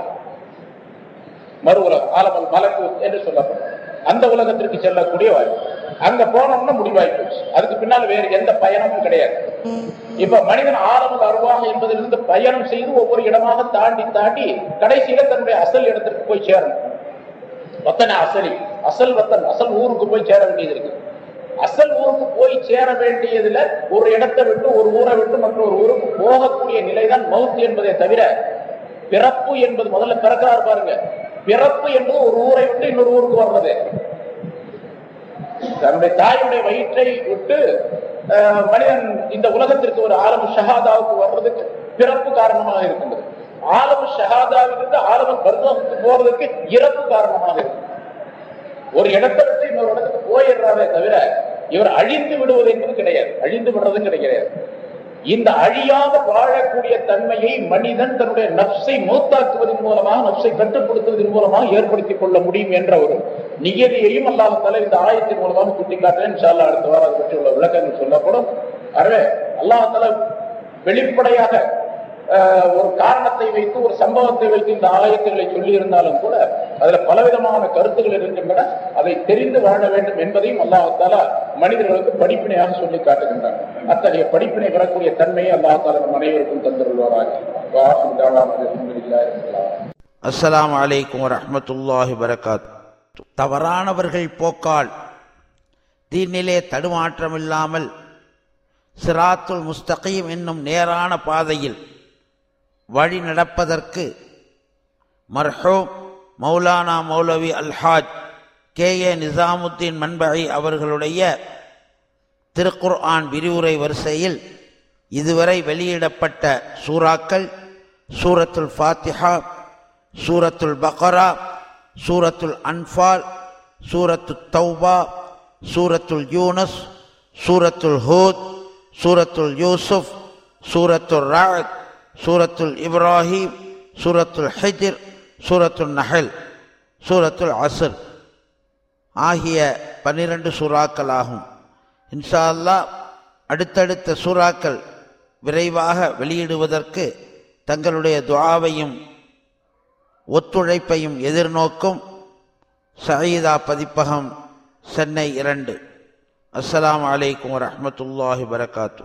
மறு உலகம் ஆலமல் மலக்கு என்று சொல்லப்படும். அந்த உலகத்திற்கு செல்லக்கூடிய வாய்ப்பு. அங்க போனோம்னா முடிவாகி போச்சு. அதுக்கு பின்னால் வேறு எந்த பயணமும் கிடையாது. இப்ப மனிதன் ஆரம்ப அருவாக என்பதிலிருந்து பயணம் செய்து ஒவ்வொரு இடமாக தாண்டி தாண்டி கடைசியில தன்னுடைய அசல் இடத்திற்கு போய் சேரணும். வத்தன அசலி அசல் வத்தன் அசல் ஊருக்கு போய் சேர வேண்டியது இருக்கு. அசல் ஊருக்கு போய் சேர வேண்டியதுல ஒரு இடத்தை விட்டு ஒரு ஊரை விட்டு மற்றொரு ஊருக்கு போகக்கூடிய நிலைதான் மவுத் என்பதை தவிர பிறப்பு என்பது முதல்ல பிறக்கிறார் பாருங்க. பிறப்பு என்பது ஒரு ஊரை விட்டு இன்னொரு ஊருக்கு வர்றது தன்னுடைய தாயுடைய வயிற்றை விட்டு மனிதன் இந்த உலகத்திற்கு ஒரு ஆலம் ஷஹாதாவுக்கு வர்றதுக்கு பிறப்பு காரணமாக இருக்கின்றது. ஆலம் ஷஹாதாவிலிருந்து ஆலமு பர்தாவுக்கு போறதுக்கு இறப்பு காரணமாக இருக்கு ஒரு இடத்தை விட்டு இன்னொரு இடத்துக்கு போயிடுறாரே தவிர இவர் அழிந்து விடுவது என்பது கிடையாது. அழிந்து விடுறதும் கிடையாது. இந்த அழியாத வாழக்கூடிய தன்மையை மனிதன் தன்னுடைய நப்சை மூத்தாக்குவதன் மூலமாக நப்சை கட்டுப்படுத்துவதன் மூலமாக ஏற்படுத்திக் கொள்ள முடியும் என்ற ஒரு நியதியையும் அல்லாஹால இந்த ஆயத்தின் மூலமாக சுட்டிக்காட்டுறேன் இன்ஷால்லா அடுத்த வாரம் அதை பற்றி உள்ள விளக்கங்கள் சொல்லப்படும். அறவே அல்லாஹால வெளிப்படையாக ஒரு காரணத்தை வைத்து ஒரு சம்பவத்தை வைத்து இந்த ஆயத்துகளை சொல்லி இருந்தாலும் கூட அதுல பலவிதமான கருத்துக்கள் இருக்கின்றன. அதை தெரிந்து வாழ வேண்டும் என்பதையும் அல்லாஹால மனிதர்களுக்கு படிப்பினையாக சொல்லி காட்டுகின்றான் அத்தகைய படிப்பினை பெறக்கூடிய தன்மையை அல்லாஹால நம் அனைவருக்கும் தந்துள்ளாராக அலைக்கும் வரகாத். தவறானவர்கள் போக்கால் தீனிலே தடுமாற்றமில்லாமல் சிராத்துல் முஸ்தகீம் என்னும் நேரான பாதையில் வழி நடப்பதற்கு மர்ஹூம் மௌலானா மௌலவி அல்ஹாஜ் கே ஏ நிசாமுத்தீன் மண்பகை அவர்களுடைய திருக்குர்ஆன் விரிவுரை வரிசையில் இதுவரை வெளியிடப்பட்ட சூறாக்கள் சூரத்துல் ஃபாத்திஹா சூரத்துல் பக்ரா சூரத்துல் அன்ஃபால் சூரத்து தௌபா சூரத்துல் யூனஸ் சூரத்துல் ஹூத் சூரத்துல் யூசுப் சூரத்துல் ராத் சூரத்துல் இப்ராஹிம் சூரத்துல் ஹிஜ்ர் சூரத்துல் நஹல் சூரத்துல் அசர் ஆகிய பன்னிரண்டு சூறாக்கள் ஆகும் இன்ஷா அல்லாஹ் அடுத்தடுத்த சூறாக்கள் விரைவாக வெளியிடுவதற்கு தங்களுடைய துவாவையும் ஒத்துழைப்பையும் எதிர்நோக்கும் சயீதா பதிப்பகம் சென்னை இரண்டு. அஸ்லாம் வலைக்கம் வரமத்துல்லாஹி வரகாத்தூ